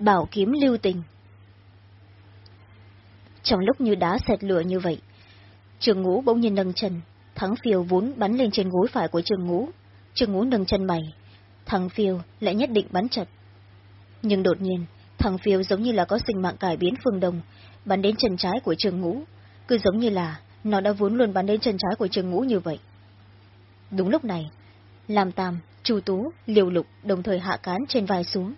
Bảo kiếm lưu tình. Trong lúc như đá xẹt lửa như vậy, trường ngũ bỗng nhiên nâng chân, thắng phiêu vốn bắn lên trên gối phải của trường ngũ. Trường ngũ nâng chân mày, thằng phiêu lại nhất định bắn chặt Nhưng đột nhiên, thằng phiêu giống như là có sinh mạng cải biến phương đông, bắn đến chân trái của trường ngũ, cứ giống như là nó đã vốn luôn bắn đến chân trái của trường ngũ như vậy. Đúng lúc này, làm tam, chu tú, liều lục đồng thời hạ cán trên vai xuống,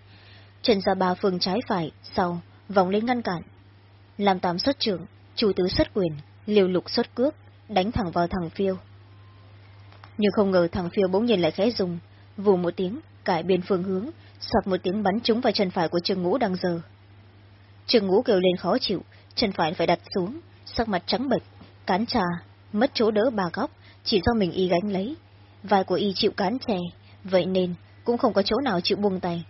trần ra ba phương trái phải, sau, vòng lên ngăn cản. Làm tam xuất trưởng, chủ tứ xuất quyền, liều lục xuất cước, đánh thẳng vào thằng phiêu. Nhưng không ngờ thằng phiêu bỗng nhiên lại khẽ dùng, vù một tiếng, cải biên phương hướng, soạt một tiếng bắn trúng vào chân phải của Trương Ngũ đang giờ. Trương Ngũ kêu lên khó chịu, chân phải phải đặt xuống, sắc mặt trắng bệch, cán trà, mất chỗ đỡ bà góc, chỉ do mình y gánh lấy. Vai của y chịu cán chè, vậy nên cũng không có chỗ nào chịu buông tay.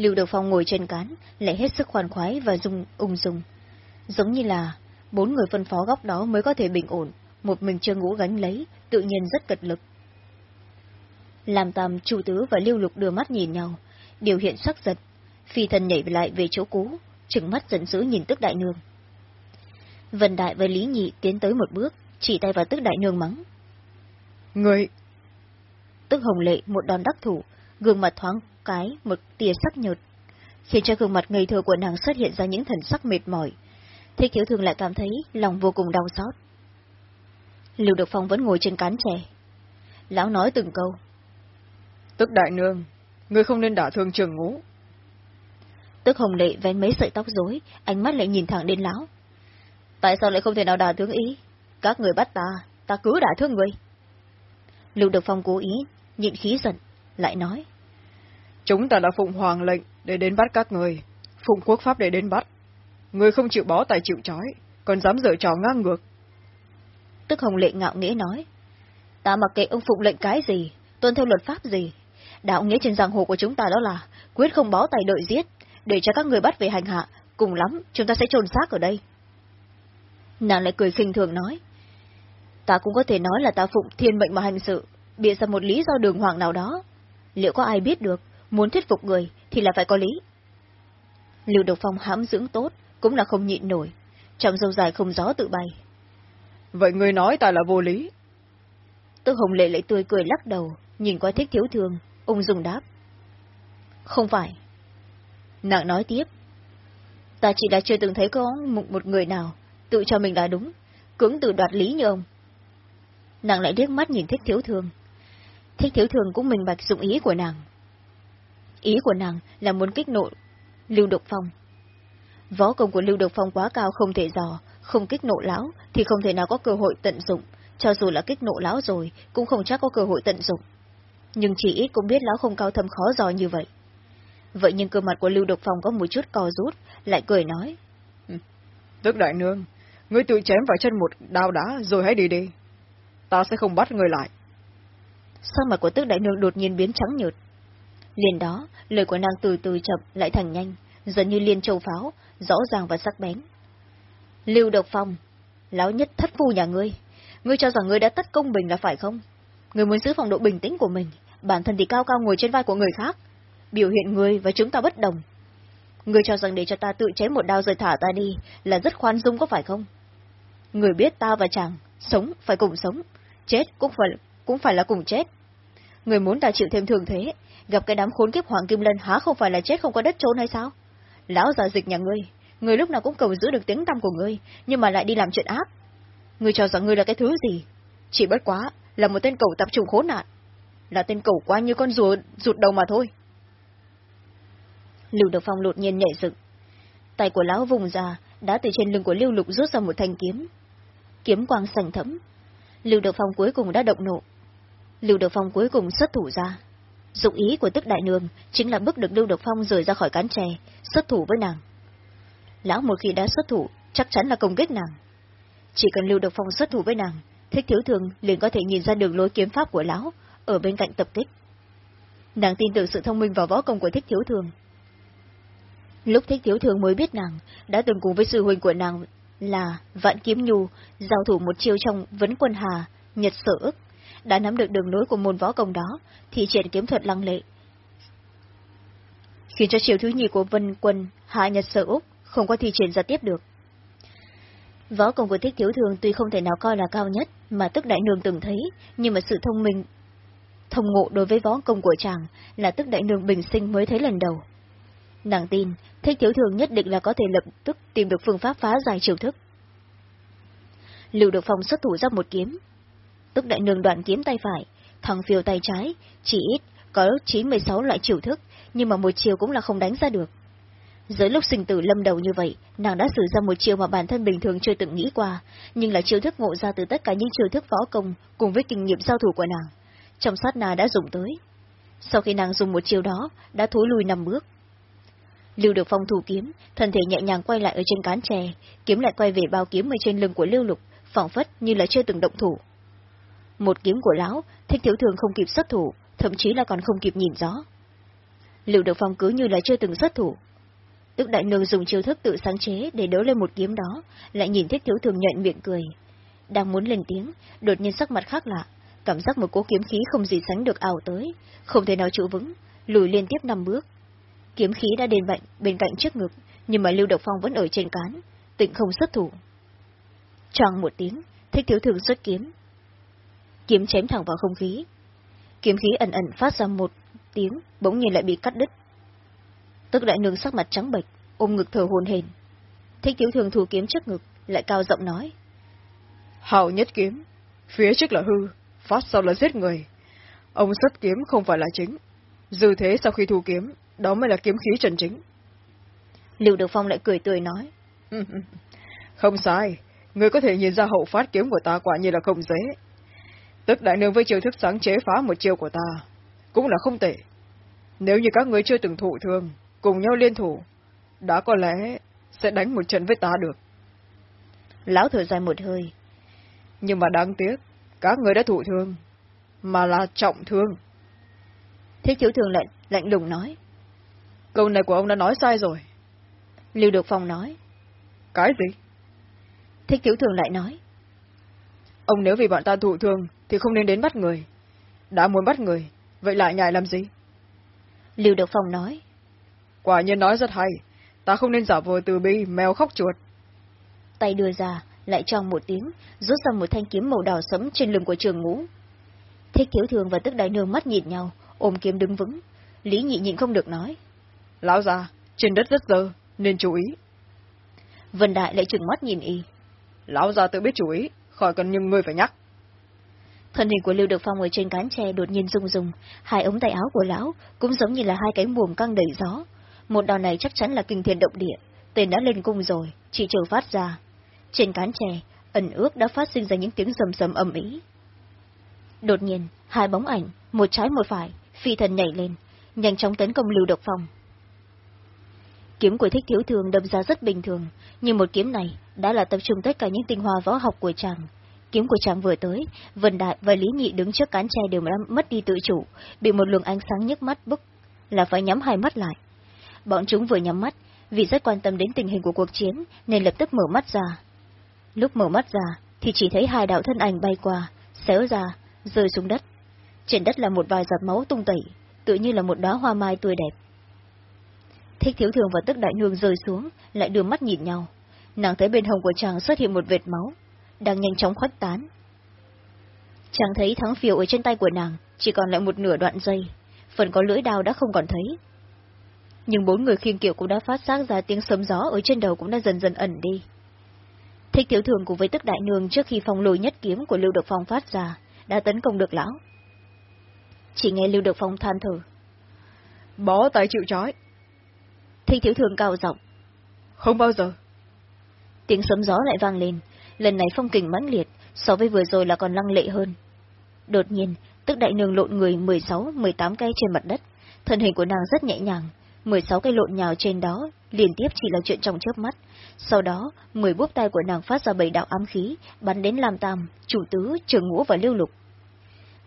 Lưu Đầu Phong ngồi trên cán, lại hết sức khoan khoái và dung ung dung. Giống như là bốn người phân phó góc đó mới có thể bình ổn, một mình Trương Ngũ gánh lấy, tự nhiên rất cật lực. Làm tam, Chu Tứ và Lưu Lục đưa mắt nhìn nhau, điều hiện sắc giật. Phi thần nhảy lại về chỗ cũ, trừng mắt giận dữ nhìn tức đại nương. Vân Đại và Lý Nhị tiến tới một bước, chỉ tay vào tức đại nương mắng. Người! Tức hồng lệ một đòn đắc thủ, gương mặt thoáng cái một tia sắc nhợt, khiến cho gương mặt ngây thơ của nàng xuất hiện ra những thần sắc mệt mỏi. Thích thiếu thường lại cảm thấy lòng vô cùng đau xót. Lưu Được Phong vẫn ngồi trên cán trẻ. Lão nói từng câu. Tức đại nương, người không nên đả thương trường ngũ. Tức hồng lệ vén mấy sợi tóc rối, ánh mắt lại nhìn thẳng đến lão. Tại sao lại không thể nào đả thương ý? Các người bắt ta, ta cứ đả thương người. Lưu Được Phong cố ý, nhịn khí giận, lại nói. Chúng ta đã phụng hoàng lệnh để đến bắt các người, phụng quốc pháp để đến bắt. Người không chịu bó tài chịu trói, còn dám dở trò ngang ngược. Tức Hồng Lệ ngạo nghĩa nói. Ta mặc kệ ông phụng lệnh cái gì, tuân theo luật pháp gì. Đạo nghĩa trên giang hồ của chúng ta đó là quyết không bó tay đợi giết, để cho các người bắt về hành hạ, cùng lắm chúng ta sẽ trồn xác ở đây. Nàng lại cười khinh thường nói. Ta cũng có thể nói là ta phụng thiên mệnh mà hành sự, bịa ra một lý do đường hoàng nào đó. Liệu có ai biết được, muốn thuyết phục người thì là phải có lý. Lưu Độc Phong hãm dưỡng tốt, cũng là không nhịn nổi. Trong dâu dài không gió tự bay. Vậy người nói ta là vô lý. Tức Hồng Lệ lại tươi cười lắc đầu, nhìn qua thích thiếu thương, ung dung đáp. Không phải. Nàng nói tiếp. Ta chỉ đã chưa từng thấy có một, một người nào tự cho mình là đúng, cưỡng tự đoạt lý như ông. Nàng lại liếc mắt nhìn thích thiếu thương. Thích thiếu thương cũng minh bạch dụng ý của nàng. Ý của nàng là muốn kích nộ Lưu Độc Phong. Võ công của Lưu Độc Phong quá cao không thể dò, không kích nộ lão thì không thể nào có cơ hội tận dụng, cho dù là kích nộ lão rồi cũng không chắc có cơ hội tận dụng. Nhưng chỉ ít cũng biết lão không cao thâm khó dò như vậy. Vậy nhưng cơ mặt của Lưu Độc Phong có một chút co rút, lại cười nói. Tức đại nương, ngươi tự chém vào chân một đao đá rồi hãy đi đi. Ta sẽ không bắt ngươi lại. Sao mặt của tức đại nương đột nhiên biến trắng nhợt. Liền đó, lời của nàng từ từ chậm lại thành nhanh, dần như liên châu pháo, rõ ràng và sắc bén. Lưu Độc Phong, lão nhất thất phu nhà ngươi, ngươi cho rằng ngươi đã tất công bình là phải không? Ngươi muốn giữ phong độ bình tĩnh của mình, bản thân thì cao cao ngồi trên vai của người khác. Biểu hiện ngươi và chúng ta bất đồng. Ngươi cho rằng để cho ta tự chế một đao rồi thả ta đi là rất khoan dung có phải không? Người biết ta và chàng, sống phải cùng sống, chết cũng phải cũng phải là cùng chết. Người muốn ta chịu thêm thường thế, gặp cái đám khốn kiếp Hoàng Kim Lân há không phải là chết không có đất trốn hay sao? Lão già dịch nhà ngươi, người lúc nào cũng cầu giữ được tiếng tăm của ngươi, nhưng mà lại đi làm chuyện ác. Ngươi cho rằng ngươi là cái thứ gì? Chỉ bất quá, là một tên cầu tập trung khốn nạn. Là tên cầu quá như con rùa rụt đầu mà thôi. Lưu Được Phong đột nhiên nhảy dựng. Tay của lão vùng ra, đã từ trên lưng của Lưu Lục rút ra một thanh kiếm. Kiếm quang sành thẫm. Lưu Được Phong cuối cùng đã động nộ. Lưu Được Phong cuối cùng xuất thủ ra. Dụng ý của tức đại nương chính là bức được Lưu Độc Phong rời ra khỏi cán tre, xuất thủ với nàng. Lão một khi đã xuất thủ, chắc chắn là công kích nàng. Chỉ cần Lưu Độc Phong xuất thủ với nàng, thích thiếu thường liền có thể nhìn ra đường lối kiếm pháp của lão, ở bên cạnh tập kích. Nàng tin tưởng sự thông minh và võ công của thích thiếu thường. Lúc thích thiếu thường mới biết nàng, đã từng cùng với sư huynh của nàng là Vạn Kiếm Nhu, giao thủ một chiêu trong Vấn Quân Hà, Nhật Sở ức, đã nắm được đường lối của môn võ công đó, thì triển kiếm thuật lăng lệ. khiến cho chiều thứ nhì của Vân Quân Hạ Nhật Sở Úc không có thi triển ra tiếp được. Võ công của Thích Thiếu Thường tuy không thể nào coi là cao nhất mà tức đại nương từng thấy, nhưng mà sự thông minh, thông ngộ đối với võ công của chàng là tức đại nương bình sinh mới thấy lần đầu. Nàng tin, Thích Thiếu Thường nhất định là có thể lập tức tìm được phương pháp phá giải chiều thức. Lưu Được Phong xuất thủ ra một kiếm. Tức đại nương đoạn kiếm tay phải, thằng phiêu tay trái, chỉ ít có 96 loại chiều thức, nhưng mà một chiều cũng là không đánh ra được. Dưới lúc sinh tử lâm đầu như vậy, nàng đã sử ra một chiều mà bản thân bình thường chưa từng nghĩ qua, nhưng là chiêu thức ngộ ra từ tất cả những chiêu thức võ công cùng với kinh nghiệm giao thủ của nàng. Trong sát nàng đã dùng tới. Sau khi nàng dùng một chiêu đó, đã thối lùi năm bước. Lưu được phong thủ kiếm, thân thể nhẹ nhàng quay lại ở trên cán tre, kiếm lại quay về bao kiếm ở trên lưng của Lưu Lục, phỏng phất như là chưa từng động thủ. Một kiếm của lão, thích thiếu thường không kịp xuất thủ, thậm chí là còn không kịp nhìn rõ. Lưu được phong cứ như là chưa từng xuất thủ, Tức đại nương dùng chiêu thức tự sáng chế để đỡ lên một kiếm đó, lại nhìn thích thiếu thường nhận miệng cười. Đang muốn lên tiếng, đột nhiên sắc mặt khác lạ, cảm giác một cố kiếm khí không gì sánh được ảo tới, không thể nào trụ vững, lùi liên tiếp năm bước. Kiếm khí đã đền bệnh bên cạnh trước ngực, nhưng mà Lưu Độc Phong vẫn ở trên cán, tịnh không xuất thủ. Choang một tiếng, thích thiếu thường xuất kiếm. Kiếm chém thẳng vào không khí. Kiếm khí ẩn ẩn phát ra một tiếng, bỗng nhiên lại bị cắt đứt, Tức đại nương sắc mặt trắng bệch, ôm ngực thở hồn hển. Thích thiếu thường thủ kiếm trước ngực, lại cao giọng nói. Hào nhất kiếm, phía trước là hư, phát sau là giết người. Ông xuất kiếm không phải là chính. Dư thế sau khi thu kiếm, đó mới là kiếm khí trần chính. Lưu Được Phong lại cười tươi nói. không sai, người có thể nhìn ra hậu phát kiếm của ta quả như là không dễ. Tức đại nương với chiêu thức sáng chế phá một chiêu của ta, cũng là không tệ. Nếu như các người chưa từng thụ thương, cùng nhau liên thủ, đã có lẽ sẽ đánh một trận với ta được. Lão thở dài một hơi. Nhưng mà đáng tiếc, các người đã thụ thương, mà là trọng thương. Thích thiếu thường lạnh, lạnh lùng nói. Câu này của ông đã nói sai rồi. Lưu Được Phong nói. Cái gì? Thích thiếu thường lại nói. Ông nếu vì bọn ta thụ thương, thì không nên đến bắt người. Đã muốn bắt người, vậy lại nhại làm gì? Lưu Được Phong nói. Quả nhiên nói rất hay, ta không nên giả vờ từ bi, mèo khóc chuột. Tay đưa ra, lại trong một tiếng, rút ra một thanh kiếm màu đỏ sẫm trên lưng của trường ngũ. Thích thiếu thường và tức đại nương mắt nhìn nhau, ôm kiếm đứng vững. Lý nhị nhịn không được nói. Lão già, trên đất rất dơ, nên chú ý. Vân Đại lại trừng mắt nhìn y. Lão già tự biết chú ý, khỏi cần nhưng ngươi phải nhắc. Thân hình của Lưu Được Phong ở trên cán tre đột nhiên rung rung, hai ống tay áo của lão cũng giống như là hai cánh buồm căng đầy gió, một đòn này chắc chắn là kinh thiên động địa, tên đã lên cung rồi, chỉ chờ phát ra. Trên cán tre ẩn ước đã phát sinh ra những tiếng sầm sầm ầm ĩ. Đột nhiên, hai bóng ảnh, một trái một phải, phi thần nhảy lên, nhanh chóng tấn công Lưu Độc Phong. Kiếm của thích thiếu thường đâm ra rất bình thường, nhưng một kiếm này đã là tập trung tất cả những tinh hoa võ học của chàng. Kiếm của chàng vừa tới, Vân Đại và Lý Nhị đứng trước cán tre đều mất đi tự chủ, bị một luồng ánh sáng nhức mắt bức, là phải nhắm hai mắt lại. Bọn chúng vừa nhắm mắt, vì rất quan tâm đến tình hình của cuộc chiến, nên lập tức mở mắt ra. Lúc mở mắt ra, thì chỉ thấy hai đạo thân ảnh bay qua, xéo ra, rơi xuống đất. Trên đất là một vài giọt máu tung tẩy, tự như là một đóa hoa mai tươi đẹp. Thích thiếu thường và tức đại nương rơi xuống, lại đưa mắt nhìn nhau. Nàng thấy bên hông của chàng xuất hiện một vệt máu, đang nhanh chóng khuếch tán. Chàng thấy thắng phiêu ở trên tay của nàng, chỉ còn lại một nửa đoạn dây, phần có lưỡi đao đã không còn thấy, nhưng bốn người khiêng kiệu cũng đã phát giác ra tiếng sấm gió ở trên đầu cũng đã dần dần ẩn đi. Thích thiếu thường cùng với tức đại nương trước khi phong lùi nhất kiếm của Lưu Độc Phong phát ra, đã tấn công được lão. Chỉ nghe Lưu Độc Phong than thở. Bó tay chịu trói. Thích thiếu thường cao giọng. Không bao giờ. Tiếng sấm gió lại vang lên, lần này phong kình mãnh liệt, so với vừa rồi là còn lăng lệ hơn. Đột nhiên, tức đại nương lộn người 16-18 cây trên mặt đất, thân hình của nàng rất nhẹ nhàng, 16 cây lộn nhào trên đó, liên tiếp chỉ là chuyện trong chớp mắt. Sau đó, 10 búp tay của nàng phát ra bảy đạo ám khí, bắn đến Lam Tam, chủ tứ, trường ngũ và lưu lục.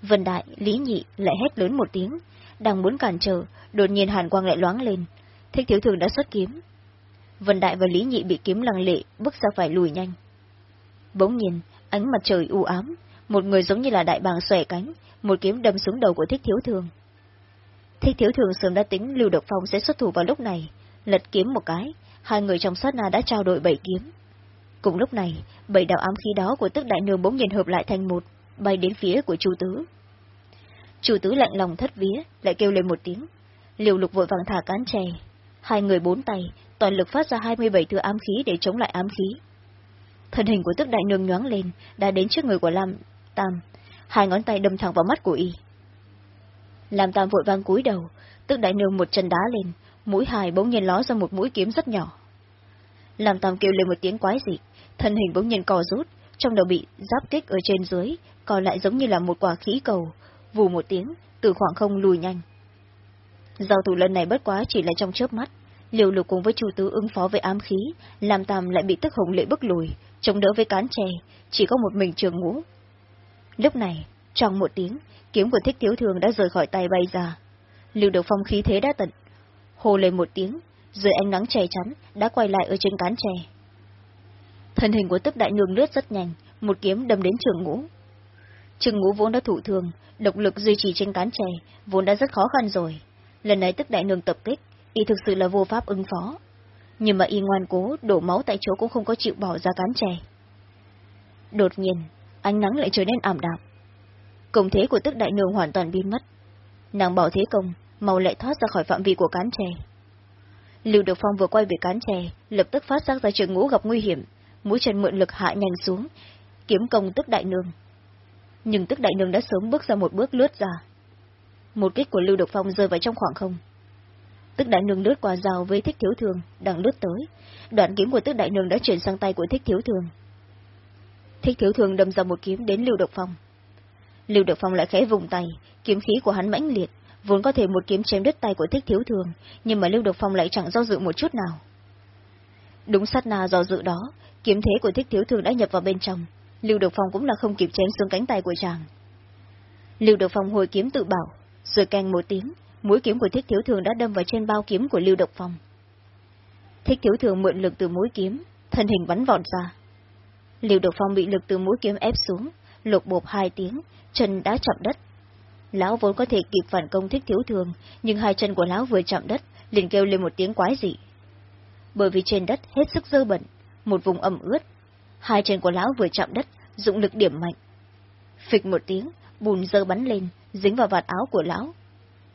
Vân Đại, Lý Nhị lại hét lớn một tiếng, đang muốn cản trở, đột nhiên hàn quang lại loáng lên. Thích thiếu thường đã xuất kiếm. Vân Đại và Lý Nhị bị kiếm lăng lệ, bước ra phải lùi nhanh. Bỗng nhìn ánh mặt trời u ám, một người giống như là đại bàng xòe cánh, một kiếm đâm xuống đầu của thích thiếu thường. Thích thiếu thường sớm đã tính Lưu Độc Phong sẽ xuất thủ vào lúc này, lật kiếm một cái, hai người trong sát na đã trao đổi bảy kiếm. Cùng lúc này, bảy đạo ám khí đó của tức đại nương bỗng nhiên hợp lại thành một, bay đến phía của Chu Tứ. Chu Tứ lạnh lòng thất vía, lại kêu lên một tiếng. Liều lục vội vàng thả cán chè. Hai người bốn tay, toàn lực phát ra 27 thứ ám khí để chống lại ám khí. Thân hình của tức đại nương nhoáng lên, đã đến trước người của Lam Tam. Hai ngón tay đâm thẳng vào mắt của y. Lam Tam vội vang cúi đầu, tức đại nương một chân đá lên, mũi hài bỗng nhiên ló ra một mũi kiếm rất nhỏ. Lam Tam kêu lên một tiếng quái dị, thân hình bỗng nhiên co rút, trong đầu bị giáp kích ở trên dưới, còn lại giống như là một quả khí cầu, vù một tiếng, từ khoảng không lùi nhanh. Giao thủ lần này bất quá chỉ là trong chớp mắt, liệu lục cùng với chu tứ ứng phó với ám khí, làm tam lại bị tức hồng lệ bức lùi, chống đỡ với cán chè, chỉ có một mình trường ngũ. Lúc này, trong một tiếng, kiếm của thích thiếu thường đã rời khỏi tay bay ra. Lưu được phong khí thế đã tận. Hồ lên một tiếng, dưới ánh nắng che chắn, đã quay lại ở trên cán chè. Thân hình của tức đại nương lướt rất nhanh, một kiếm đâm đến trường ngũ. Trường ngũ vốn đã thủ thường, độc lực duy trì trên cán chè vốn đã rất khó khăn rồi. Lần này tức đại nương tập kích, y thực sự là vô pháp ứng phó. Nhưng mà y ngoan cố, đổ máu tại chỗ cũng không có chịu bỏ ra cán chè. Đột nhiên, ánh nắng lại trở nên ảm đạm. Công thế của tức đại nương hoàn toàn biến mất. Nàng bỏ thế công, màu lại thoát ra khỏi phạm vi của cán chè. Lưu Độc Phong vừa quay về cán chè, lập tức phát giác ra trường ngũ gặp nguy hiểm, mũi chân mượn lực hạ nhanh xuống, kiếm công tức đại nương. Nhưng tức đại nương đã sớm bước ra một bước lướt ra. Một kích của Lưu Độc Phong rơi vào trong khoảng không. Tức đại nương lướt qua rào với thích thiếu thường, đang lướt tới. Đoạn kiếm của tức đại nương đã chuyển sang tay của thích thiếu thường. Thích thiếu thường đâm ra một kiếm đến Lưu Độc Phong. Lưu Độc Phong lại khẽ vùng tay, kiếm khí của hắn mãnh liệt, vốn có thể một kiếm chém đứt tay của thích thiếu thường, nhưng mà Lưu Độc Phong lại chẳng do dự một chút nào. Đúng sát na do dự đó, kiếm thế của thích thiếu thường đã nhập vào bên trong, Lưu Độc Phong cũng là không kịp chém xuống cánh tay của chàng. Lưu Độc Phong hồi kiếm tự bảo, rồi canh một tiếng, mũi kiếm của thích thiếu thường đã đâm vào trên bao kiếm của Lưu Độc Phong. Thích thiếu thường mượn lực từ mũi kiếm, thân hình bắn vọt ra. Lưu Độc Phong bị lực từ mũi kiếm ép xuống, lục bộp hai tiếng, chân đã chạm đất. Lão vốn có thể kịp phản công thích thiếu thường, nhưng hai chân của lão vừa chạm đất, liền kêu lên một tiếng quái dị. Bởi vì trên đất hết sức dơ bẩn, một vùng ẩm ướt, hai chân của lão vừa chạm đất, dụng lực điểm mạnh. Phịch một tiếng, bùn dơ bắn lên, dính vào vạt áo của lão.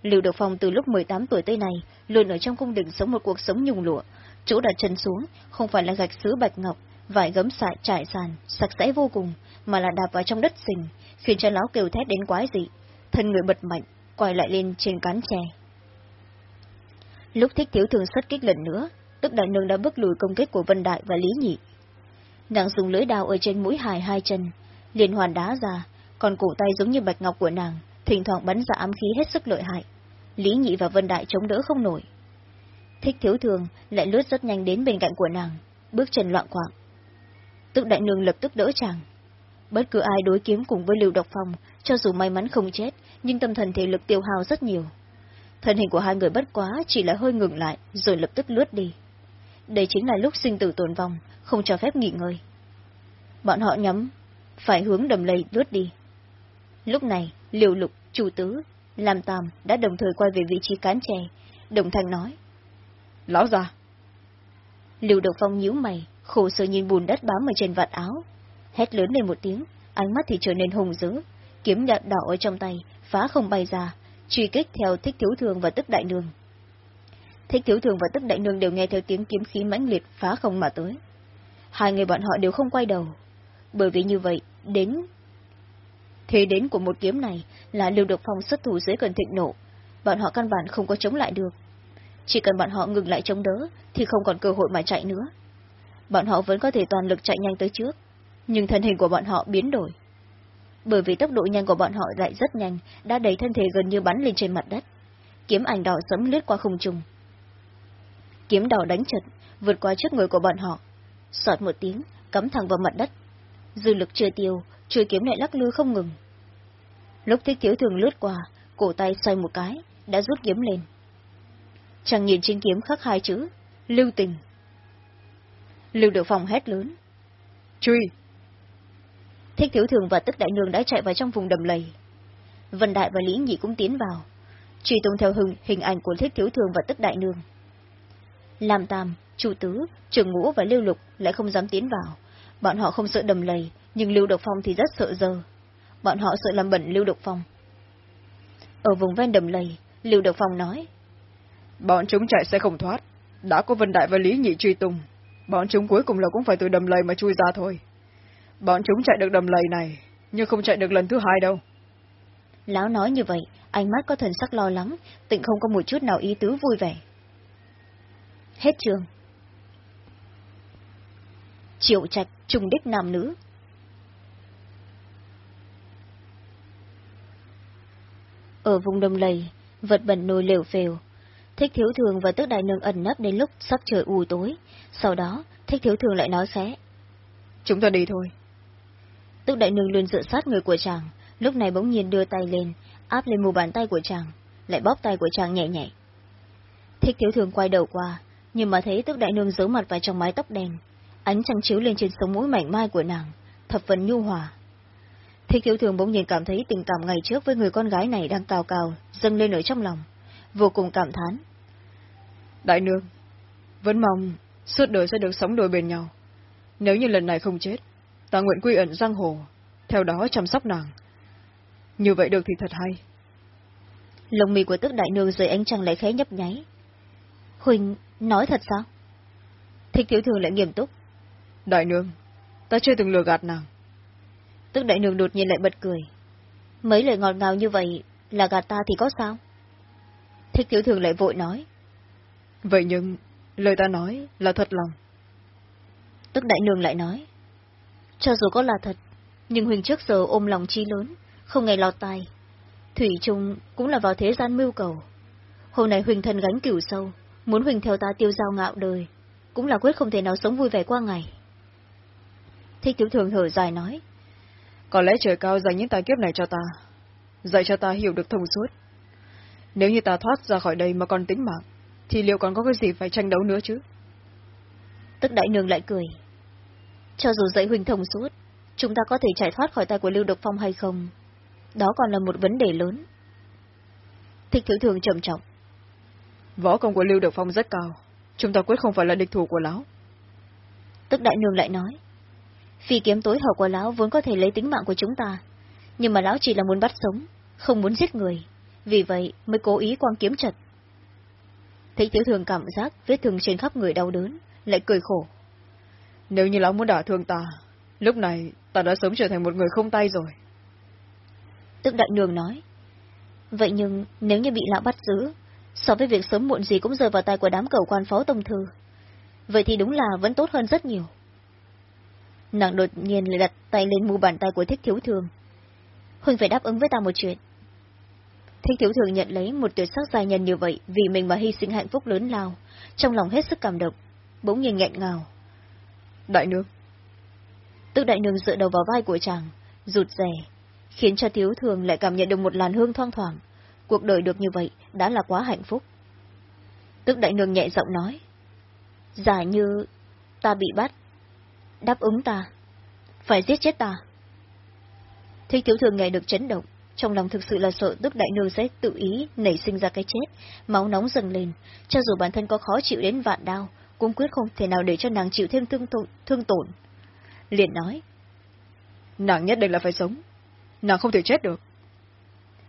Lưu Độc Phong từ lúc 18 tuổi tới này, luôn ở trong cung đình sống một cuộc sống nhung lụa, chỗ đặt chân xuống, không phải là gạch sứ bạch ngọc, vải gấm sải trải sàn, sạch sẽ vô cùng, mà là đạp vào trong đất sình, khiến cho lão kêu thét đến quái dị, thân người bật mạnh, quay lại lên trên cán tre. Lúc thích thiếu thường xuất kích lần nữa, tức đại nương đã bước lùi công kích của Vân Đại và Lý Nhị. Nàng dùng lưỡi đao ở trên mũi hài hai chân, liền hoàn đá ra, còn cổ tay giống như bạch ngọc của nàng, thỉnh thoảng bắn ra ám khí hết sức lợi hại. Lý Nhị và Vân Đại chống đỡ không nổi. Thích thiếu thường lại lướt rất nhanh đến bên cạnh của nàng, bước chân loạn quạng. Tức đại nương lập tức đỡ chàng. Bất cứ ai đối kiếm cùng với Lưu Độc Phong, cho dù may mắn không chết, nhưng tâm thần thể lực tiêu hao rất nhiều. Thân hình của hai người bất quá chỉ là hơi ngừng lại, rồi lập tức lướt đi. Đây chính là lúc sinh tử tồn vong, không cho phép nghỉ ngơi. Bọn họ nhắm, phải hướng đầm lầy lướt đi. Lúc này, liều lục, chủ tứ, làm tam đã đồng thời quay về vị trí cán chè, đồng thanh nói. Lão già! Liều độc phong nhíu mày, khổ sở nhìn bùn đất bám ở trên vạt áo. Hét lớn lên một tiếng, ánh mắt thì trở nên hùng dữ, kiếm nhạt đỏ ở trong tay, phá không bay ra, truy kích theo thích thiếu thường và tức đại nương. Thích thiếu thường và tức đại nương đều nghe theo tiếng kiếm khí mãnh liệt phá không mà tới. Hai người bọn họ đều không quay đầu, bởi vì như vậy, đến... Thế đến của một kiếm này là Lưu Độc Phong xuất thủ dưới cơn thịnh nộ, bọn họ căn bản không có chống lại được. Chỉ cần bọn họ ngừng lại chống đỡ, thì không còn cơ hội mà chạy nữa. Bọn họ vẫn có thể toàn lực chạy nhanh tới trước, nhưng thân hình của bọn họ biến đổi. Bởi vì tốc độ nhanh của bọn họ lại rất nhanh, đã đẩy thân thể gần như bắn lên trên mặt đất. Kiếm ảnh đỏ sấm lướt qua không trung. Kiếm đỏ đánh chật, vượt qua trước người của bọn họ. Sọt một tiếng, cắm thẳng vào mặt đất. Dư lực chưa tiêu, chuôi kiếm lại lắc lư không ngừng. Lúc thích thiếu thường lướt qua, cổ tay xoay một cái, đã rút kiếm lên. Chàng nhìn trên kiếm khắc hai chữ, lưu tình. Lưu được phòng hét lớn. Truy! Thích thiếu thường và tức đại nương đã chạy vào trong vùng đầm lầy. Vân Đại và Lý Nhị cũng tiến vào. truy tung theo hình, hình ảnh của thích thiếu thường và tức đại nương. làm Tam, chủ Tứ, Trường Ngũ và Lưu Lục lại không dám tiến vào. Bọn họ không sợ đầm lầy, nhưng Lưu Độc Phong thì rất sợ dơ. Bọn họ sợ làm bẩn Lưu Độc Phong. Ở vùng ven đầm lầy, Lưu Độc Phong nói. Bọn chúng chạy sẽ không thoát. Đã có Vân Đại và Lý Nhị truy tung. Bọn chúng cuối cùng là cũng phải từ đầm lầy mà chui ra thôi. Bọn chúng chạy được đầm lầy này, nhưng không chạy được lần thứ hai đâu. Lão nói như vậy, ánh mắt có thần sắc lo lắng, tịnh không có một chút nào ý tứ vui vẻ. Hết trường. Triệu trạch, trùng đích nam nữ. Ở vùng đông lầy, vật bẩn nồi lều phèo. Thích thiếu thường và tước đại nương ẩn nấp đến lúc sắp trời u tối. Sau đó, thích thiếu thường lại nói xé. Chúng ta đi thôi. Tước đại nương luôn dựa sát người của chàng, lúc này bỗng nhiên đưa tay lên, áp lên mu bàn tay của chàng, lại bóp tay của chàng nhẹ nhẹ. Thích thiếu thường quay đầu qua, nhưng mà thấy tước đại nương giấu mặt vào trong mái tóc đen, ánh trăng chiếu lên trên sống mũi mảnh mai của nàng, thập phần nhu hòa. Thích thiếu thường bỗng nhiên cảm thấy tình cảm ngày trước với người con gái này đang cào cào, dâng lên ở trong lòng, vô cùng cảm thán. Đại nương, vẫn mong suốt đời sẽ được sống đôi bên nhau. Nếu như lần này không chết, ta nguyện quy ẩn giang hồ, theo đó chăm sóc nàng. Như vậy được thì thật hay. Lồng mì của tức đại nương dưới ánh trăng lại khẽ nhấp nháy. Huỳnh, nói thật sao? Thích thiếu thường lại nghiêm túc. Đại nương, ta chưa từng lừa gạt nàng. Tức đại nương đột nhiên lại bật cười. Mấy lời ngọt ngào như vậy, là gạt ta thì có sao? Thích thiếu thường lại vội nói. Vậy nhưng, lời ta nói là thật lòng. Tức đại nương lại nói. Cho dù có là thật, nhưng Huỳnh trước giờ ôm lòng chi lớn, không nghe lọt tai. Thủy chung cũng là vào thế gian mưu cầu. Hôm nay Huỳnh thân gánh cửu sâu, muốn Huỳnh theo ta tiêu giao ngạo đời, cũng là quyết không thể nào sống vui vẻ qua ngày. Thích tiểu thường thở dài nói. Có lẽ trời cao dành những tài kiếp này cho ta, dạy cho ta hiểu được thông suốt. Nếu như ta thoát ra khỏi đây mà còn tính mạng, thì liệu còn có cái gì phải tranh đấu nữa chứ? Tức đại nương lại cười. Cho dù dạy Huỳnh thông suốt, chúng ta có thể chạy thoát khỏi tay của Lưu Độc Phong hay không? Đó còn là một vấn đề lớn. Thích thiếu thường trầm trọng. Võ công của Lưu Độc Phong rất cao, chúng ta quyết không phải là địch thủ của lão. Tức đại nương lại nói. Phi kiếm tối hậu của lão vốn có thể lấy tính mạng của chúng ta, nhưng mà lão chỉ là muốn bắt sống, không muốn giết người, vì vậy mới cố ý quang kiếm chật. Thích thiếu thường cảm giác vết thương trên khắp người đau đớn, lại cười khổ. Nếu như lão muốn đả thương ta, lúc này ta đã sớm trở thành một người không tay rồi. Tức đại nương nói. Vậy nhưng nếu như bị lão bắt giữ, so với việc sớm muộn gì cũng rơi vào tay của đám cầu quan phó tông thư, vậy thì đúng là vẫn tốt hơn rất nhiều. Nàng đột nhiên lại đặt tay lên mu bàn tay của thích thiếu thường. Huỳnh phải đáp ứng với ta một chuyện. Thích thiếu thường nhận lấy một tuyệt sắc dài nhân như vậy vì mình mà hy sinh hạnh phúc lớn lao, trong lòng hết sức cảm động, bỗng nhiên nghẹn ngào. Đại nương. Tức đại nương dựa đầu vào vai của chàng, rụt rè, khiến cho thiếu thường lại cảm nhận được một làn hương thoang thoảng. Cuộc đời được như vậy đã là quá hạnh phúc. Tức đại nương nhẹ giọng nói. Giả như ta bị bắt, đáp ứng ta, phải giết chết ta. Thích thiếu thường nghe được chấn động, trong lòng thực sự là sợ tức đại nương sẽ tự ý nảy sinh ra cái chết, máu nóng dâng lên, cho dù bản thân có khó chịu đến vạn đau, cũng quyết không thể nào để cho nàng chịu thêm thương, tổn, thương tổn. Liền nói. Nàng nhất định là phải sống. Nàng không thể chết được.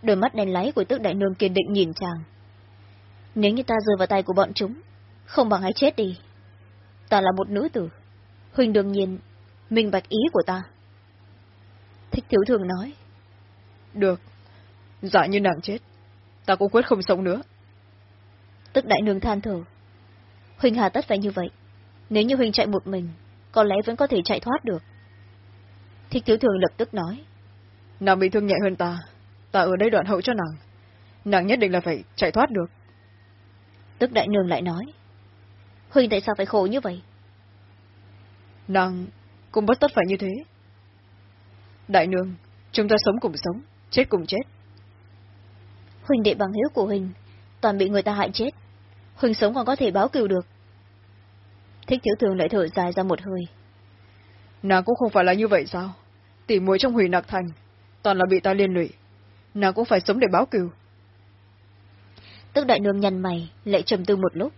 Đôi mắt đen láy của tước đại nương kiên định nhìn chàng. Nếu như ta rơi vào tay của bọn chúng, không bằng hãy chết đi. Ta là một nữ tử. Huỳnh đương nhiên, minh bạch ý của ta. Thích thiếu thường nói. Được. Dạ như nàng chết. Ta cũng quyết không sống nữa. Tức đại nương than thở. Huỳnh hà tất phải như vậy. Nếu như Huỳnh chạy một mình, có lẽ vẫn có thể chạy thoát được. Thích thiếu thường lập tức nói. Nàng bị thương nhẹ hơn ta. Ta ở đây đoạn hậu cho nàng. Nàng nhất định là phải chạy thoát được. Tức đại nương lại nói. Huỳnh tại sao phải khổ như vậy? Nàng cũng bất tất phải như thế. Đại nương, chúng ta sống cùng sống, chết cùng chết. Huỳnh đệ bằng hiếu của Huỳnh, toàn bị người ta hại chết. Huỳnh sống còn có thể báo cừu được. Thích thiếu thường lại thở dài ra một hơi. Nàng cũng không phải là như vậy sao? Tỉ muội trong hủy nặc thành, toàn là bị ta liên lụy. Nàng cũng phải sống để báo cừu. Tức đại nương nhăn mày, lại trầm tư một lúc.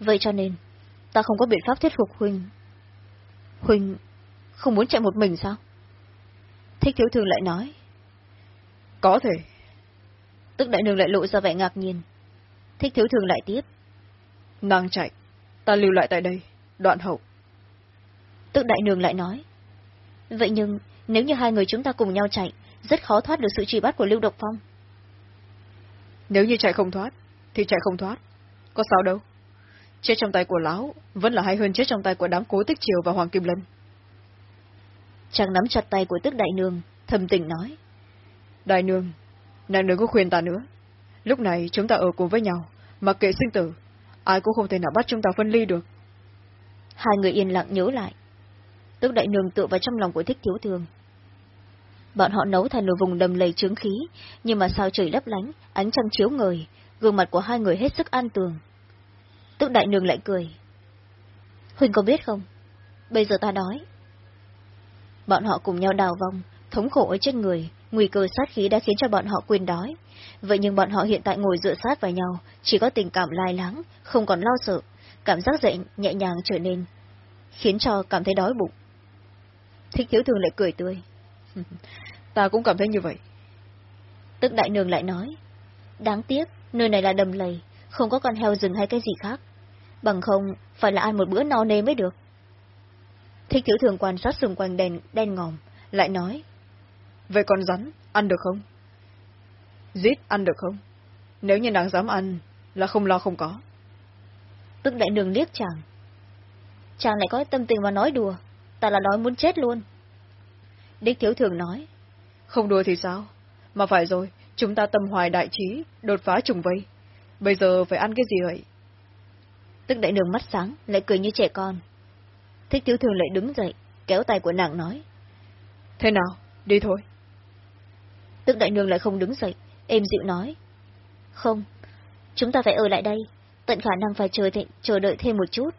Vậy cho nên, ta không có biện pháp thuyết phục Huynh. Huynh không muốn chạy một mình sao? Thích thiếu thường lại nói. Có thể. Tức đại nương lại lộ ra vẻ ngạc nhiên. Thích thiếu thường lại tiếp. Nàng chạy, ta lưu lại tại đây, đoạn hậu. Tức đại nương lại nói. Vậy nhưng, nếu như hai người chúng ta cùng nhau chạy, rất khó thoát được sự truy bắt của Lưu Độc Phong. Nếu như chạy không thoát, thì chạy không thoát. Có sao đâu. Chết trong tay của lão vẫn là hay hơn chết trong tay của đám cố tích triều và Hoàng Kim Lân. Chàng nắm chặt tay của tức đại nương, thầm tình nói. Đại nương, nàng đừng có khuyên ta nữa. Lúc này chúng ta ở cùng với nhau, mặc kệ sinh tử, ai cũng không thể nào bắt chúng ta phân ly được. Hai người yên lặng nhớ lại. Tức đại nương tựa vào trong lòng của thích thiếu thương. Bọn họ nấu thành một vùng đầm lầy trướng khí, nhưng mà sao trời lấp lánh, ánh trăng chiếu ngời, gương mặt của hai người hết sức an tường. Tức đại nương lại cười. Huỳnh có biết không? Bây giờ ta nói. Bọn họ cùng nhau đào vong, thống khổ ở trên người, nguy cơ sát khí đã khiến cho bọn họ quên đói. Vậy nhưng bọn họ hiện tại ngồi dựa sát vào nhau, chỉ có tình cảm lai láng, không còn lo sợ, cảm giác dậy nhẹ nhàng trở nên, khiến cho cảm thấy đói bụng. Thích thiếu thường lại cười tươi. ta cũng cảm thấy như vậy. Tức đại nương lại nói. Đáng tiếc, nơi này là đầm lầy, không có con heo rừng hay cái gì khác. Bằng không, phải là ăn một bữa no nê mới được. Thích thiếu thường quan sát xung quanh đèn đen ngòm, lại nói. Vậy con rắn, ăn được không? Giết ăn được không? Nếu như nàng dám ăn, là không lo không có. Tức đại nương liếc chàng. Chàng lại có tâm tình mà nói đùa, ta là nói muốn chết luôn. Đích thiếu thường nói. Không đùa thì sao? Mà phải rồi, chúng ta tâm hoài đại trí, đột phá trùng vây. Bây giờ phải ăn cái gì vậy? Tức đại nương mắt sáng, lại cười như trẻ con. Thích thiếu thường lại đứng dậy, kéo tay của nàng nói. Thế nào? Đi thôi. Tức đại nương lại không đứng dậy, êm dịu nói. Không, chúng ta phải ở lại đây, tận khả năng phải chờ, chờ đợi thêm một chút,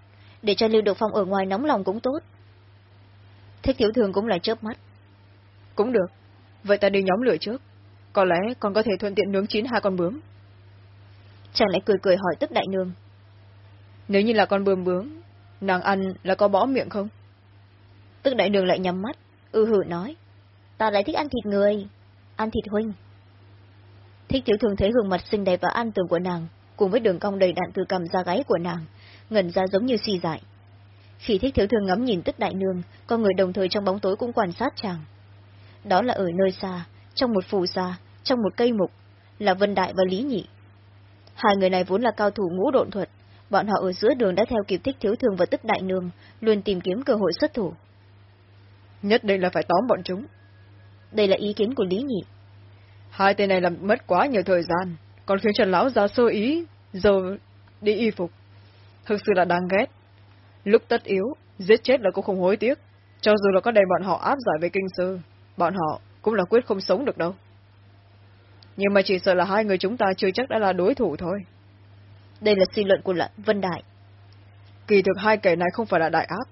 để cho Lưu Độc Phong ở ngoài nóng lòng cũng tốt. Thích thiếu thường cũng là chớp mắt. Cũng được, vậy ta đi nhóm lửa trước. Có lẽ còn có thể thuận tiện nướng chín hai con bướm. Chàng lại cười cười hỏi tức đại nương. Nếu như là con bướm bướm, nàng ăn là có bỏ miệng không? Tức đại nương lại nhắm mắt, ư hử nói. Ta lại thích ăn thịt người, ăn thịt huynh. Thích tiểu thường thấy gương mặt xinh đẹp và an tường của nàng, cùng với đường cong đầy đạn từ cầm ra gáy của nàng, ngẩn ra giống như si dại. Khi thích thiếu thương ngắm nhìn tức đại nương, con người đồng thời trong bóng tối cũng quan sát chàng. Đó là ở nơi xa, trong một phù xa, trong một cây mục, là Vân Đại và Lý Nhị. Hai người này vốn là cao thủ ngũ độn thuật, bọn họ ở giữa đường đã theo kịp thích thiếu thương và tức đại nương, luôn tìm kiếm cơ hội xuất thủ. Nhất định là phải tóm bọn chúng. Đây là ý kiến của Lý Nhị. Hai tên này làm mất quá nhiều thời gian, còn khiến Trần Lão ra sơ ý, giờ đi y phục. Thực sự là đáng ghét. Lúc tất yếu, giết chết là cũng không hối tiếc. Cho dù là có đem bọn họ áp giải về kinh sư, bọn họ cũng là quyết không sống được đâu. Nhưng mà chỉ sợ là hai người chúng ta chưa chắc đã là đối thủ thôi. Đây là suy luận của lận Vân Đại. Kỳ thực hai kẻ này không phải là đại ác.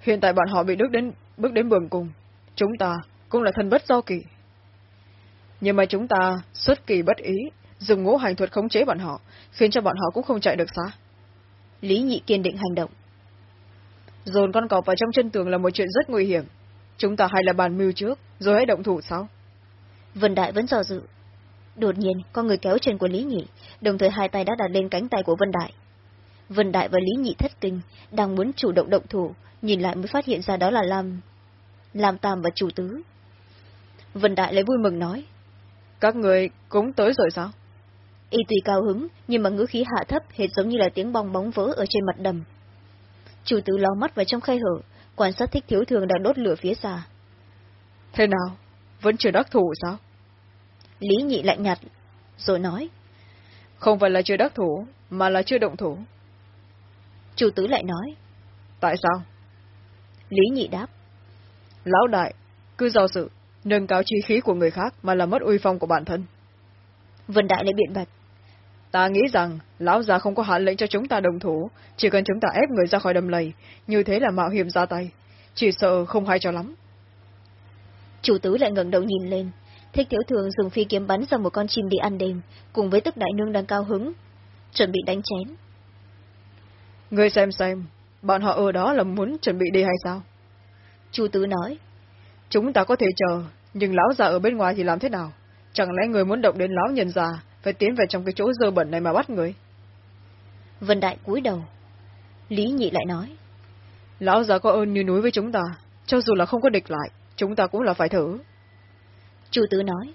Hiện tại bọn họ bị bước đến, bước đến bường cùng. Chúng ta cũng là thân bất do kỳ. Nhưng mà chúng ta xuất kỳ bất ý, dùng ngũ hành thuật khống chế bọn họ, khiến cho bọn họ cũng không chạy được xa. Lý nhị kiên định hành động. Dồn con cọp vào trong chân tường là một chuyện rất nguy hiểm. Chúng ta hay là bàn mưu trước, rồi hãy động thủ sau. Vân Đại vẫn dò dự. Đột nhiên, có người kéo chân của Lý Nhị, đồng thời hai tay đã đặt lên cánh tay của Vân Đại. Vân Đại và Lý Nhị thất kinh, đang muốn chủ động động thủ, nhìn lại mới phát hiện ra đó là Lam... Lam Tam và Chủ Tứ. Vân Đại lại vui mừng nói. Các người cũng tới rồi sao? Y tùy cao hứng, nhưng mà ngữ khí hạ thấp hệt giống như là tiếng bong bóng vỡ ở trên mặt đầm. Chủ tứ lau mắt vào trong khay hở, quan sát thích thiếu thường đang đốt lửa phía xa. Thế nào? Vẫn chưa đắc thủ sao? Lý nhị lạnh nhạt, rồi nói. Không phải là chưa đắc thủ, mà là chưa động thủ. Chủ tứ lại nói. Tại sao? Lý nhị đáp. Lão đại, cứ do sự, nâng cao chi khí của người khác mà làm mất uy phong của bản thân. Vân Đại lại biện bạch. Ta nghĩ rằng, lão già không có hạn lệnh cho chúng ta đồng thủ, chỉ cần chúng ta ép người ra khỏi đầm lầy, như thế là mạo hiểm ra tay. Chỉ sợ không hay cho lắm. Chủ tứ lại ngẩng đầu nhìn lên, thích thiếu thường dùng phi kiếm bắn ra một con chim đi ăn đêm, cùng với tức đại nương đang cao hứng, chuẩn bị đánh chén. Ngươi xem xem, bọn họ ở đó là muốn chuẩn bị đi hay sao? Chu Tứ nói. Chúng ta có thể chờ, nhưng lão già ở bên ngoài thì làm thế nào? Chẳng lẽ người muốn động đến lão nhân già, phải tiến về trong cái chỗ dơ bẩn này mà bắt người? Vân Đại cúi đầu. Lý Nhị lại nói. Lão già có ơn như núi với chúng ta, cho dù là không có địch lại, chúng ta cũng là phải thử. Chu Tứ nói.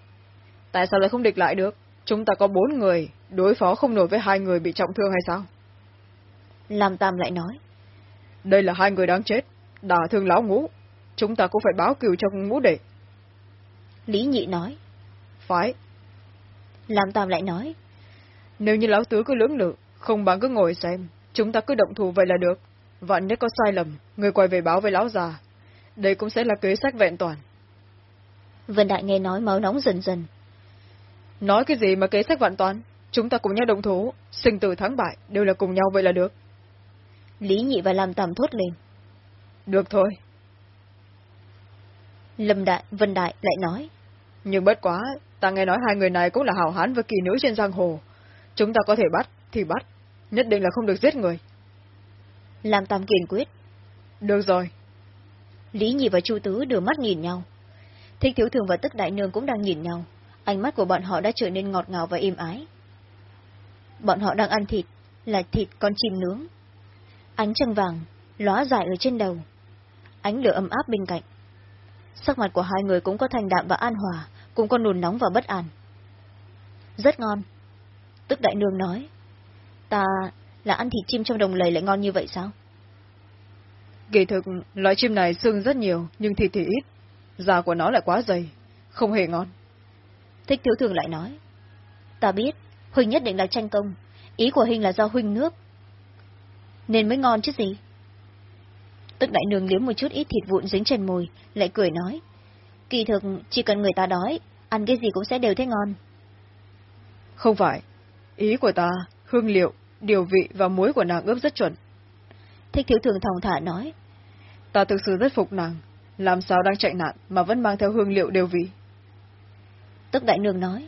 Tại sao lại không địch lại được? Chúng ta có bốn người, đối phó không nổi với hai người bị trọng thương hay sao? Lam Tam lại nói. Đây là hai người đáng chết, đả thương lão ngũ. Chúng ta cũng phải báo cừu cho ngũ đệ. Lý Nhị nói. Phải. Lam Tam lại nói. Nếu như lão tứ cứ lưỡng lự, không bằng cứ ngồi xem, chúng ta cứ động thủ vậy là được. Vạn nếu có sai lầm, người quay về báo với lão già. Đây cũng sẽ là kế sách vẹn toàn. Vân Đại nghe nói máu nóng dần dần. Nói cái gì mà kế sách vạn toàn? Chúng ta cùng nhau động thủ, sinh tử thắng bại, đều là cùng nhau vậy là được. Lý Nhị và Lam Tam thốt lên. Được thôi. Lâm Đại, Vân Đại lại nói. Nhưng bất quá, ta nghe nói hai người này cũng là hảo hán và kỳ nữ trên giang hồ. Chúng ta có thể bắt, thì bắt. Nhất định là không được giết người. Lam Tam kiên quyết. Được rồi. Lý Nhị và Chu Tứ đưa mắt nhìn nhau. Thích Thiếu Thường và Tức Đại Nương cũng đang nhìn nhau. Ánh mắt của bọn họ đã trở nên ngọt ngào và êm ái. Bọn họ đang ăn thịt, là thịt con chim nướng. Ánh trăng vàng, lóa dài ở trên đầu. Ánh lửa ấm áp bên cạnh. Sắc mặt của hai người cũng có thành đạm và an hòa, cũng có nùn nóng và bất an. Rất ngon. Tức Đại Nương nói. Ta là ăn thịt chim trong đồng lầy lại ngon như vậy sao? Kỳ thực, loại chim này xương rất nhiều, nhưng thịt thì ít. Da của nó lại quá dày, không hề ngon. Thích thiếu thường lại nói. Ta biết, Huynh nhất định là tranh công. Ý của Huynh là do Huynh nước. Nên mới ngon chứ gì. Tức đại nương liếm một chút ít thịt vụn dính trên môi, lại cười nói. Kỳ thực, chỉ cần người ta đói, ăn cái gì cũng sẽ đều thấy ngon. Không phải. Ý của ta, hương liệu, điều vị và muối của nàng ướp rất chuẩn. Thích thiếu thường thòng thả nói. Ta thực sự rất phục nàng. Làm sao đang chạy nạn mà vẫn mang theo hương liệu đều vị? Tức đại nương nói.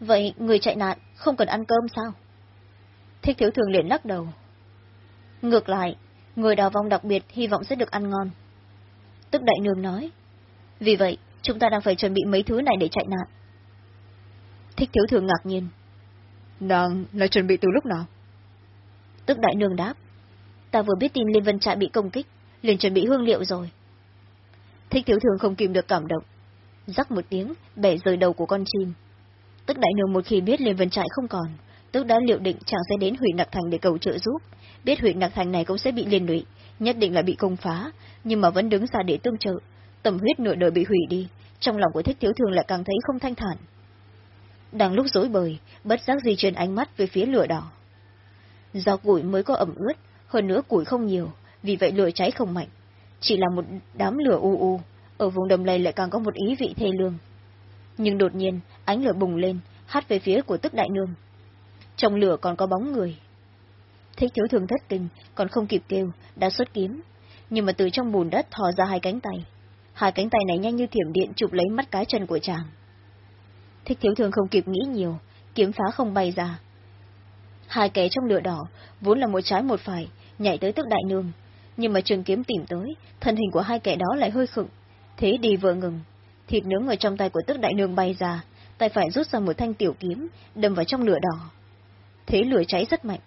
Vậy người chạy nạn không cần ăn cơm sao? Thích thiếu thường liền lắc đầu. Ngược lại, người đào vong đặc biệt hy vọng sẽ được ăn ngon. Tức đại nương nói. Vì vậy, chúng ta đang phải chuẩn bị mấy thứ này để chạy nạn. Thích thiếu thường ngạc nhiên. Nàng là chuẩn bị từ lúc nào? Tức đại nương đáp. Ta vừa biết tin Liên Vân Trại bị công kích, liền chuẩn bị hương liệu rồi. Thích thiếu thường không kìm được cảm động. Rắc một tiếng, bẻ rời đầu của con chim. Tức đại nương một khi biết Liên Vân Trại không còn, tức đã liệu định chàng sẽ đến huyện Nặc Thành để cầu trợ giúp. Biết huyện Nặc Thành này cũng sẽ bị liên lụy, nhất định là bị công phá, nhưng mà vẫn đứng ra để tương trợ. Tầm huyết nửa đời bị hủy đi, trong lòng của thích thiếu thường lại càng thấy không thanh thản. Đang lúc dối bời, bất giác di chuyển ánh mắt về phía lửa đỏ. Do củi mới có ẩm ướt, hơn nữa củi không nhiều, vì vậy lửa cháy không mạnh. Chỉ là một đám lửa u u, ở vùng đầm lầy lại càng có một ý vị thê lương. Nhưng đột nhiên, ánh lửa bùng lên, hát về phía của tức đại nương. Trong lửa còn có bóng người. Thích thiếu thường thất kinh, còn không kịp kêu, đã xuất kiếm. Nhưng mà từ trong bùn đất thò ra hai cánh tay. Hai cánh tay này nhanh như thiểm điện chụp lấy mắt cái chân của chàng. Thích thiếu thường không kịp nghĩ nhiều, kiếm phá không bay ra. Hai kẻ trong lửa đỏ, vốn là một trái một phải, nhảy tới tức đại nương. Nhưng mà trường kiếm tìm tới, thân hình của hai kẻ đó lại hơi khựng. Thế đi vừa ngừng, thịt nướng ở trong tay của tức đại nương bay ra, tay phải rút ra một thanh tiểu kiếm, đâm vào trong lửa đỏ. Thế lửa cháy rất mạnh.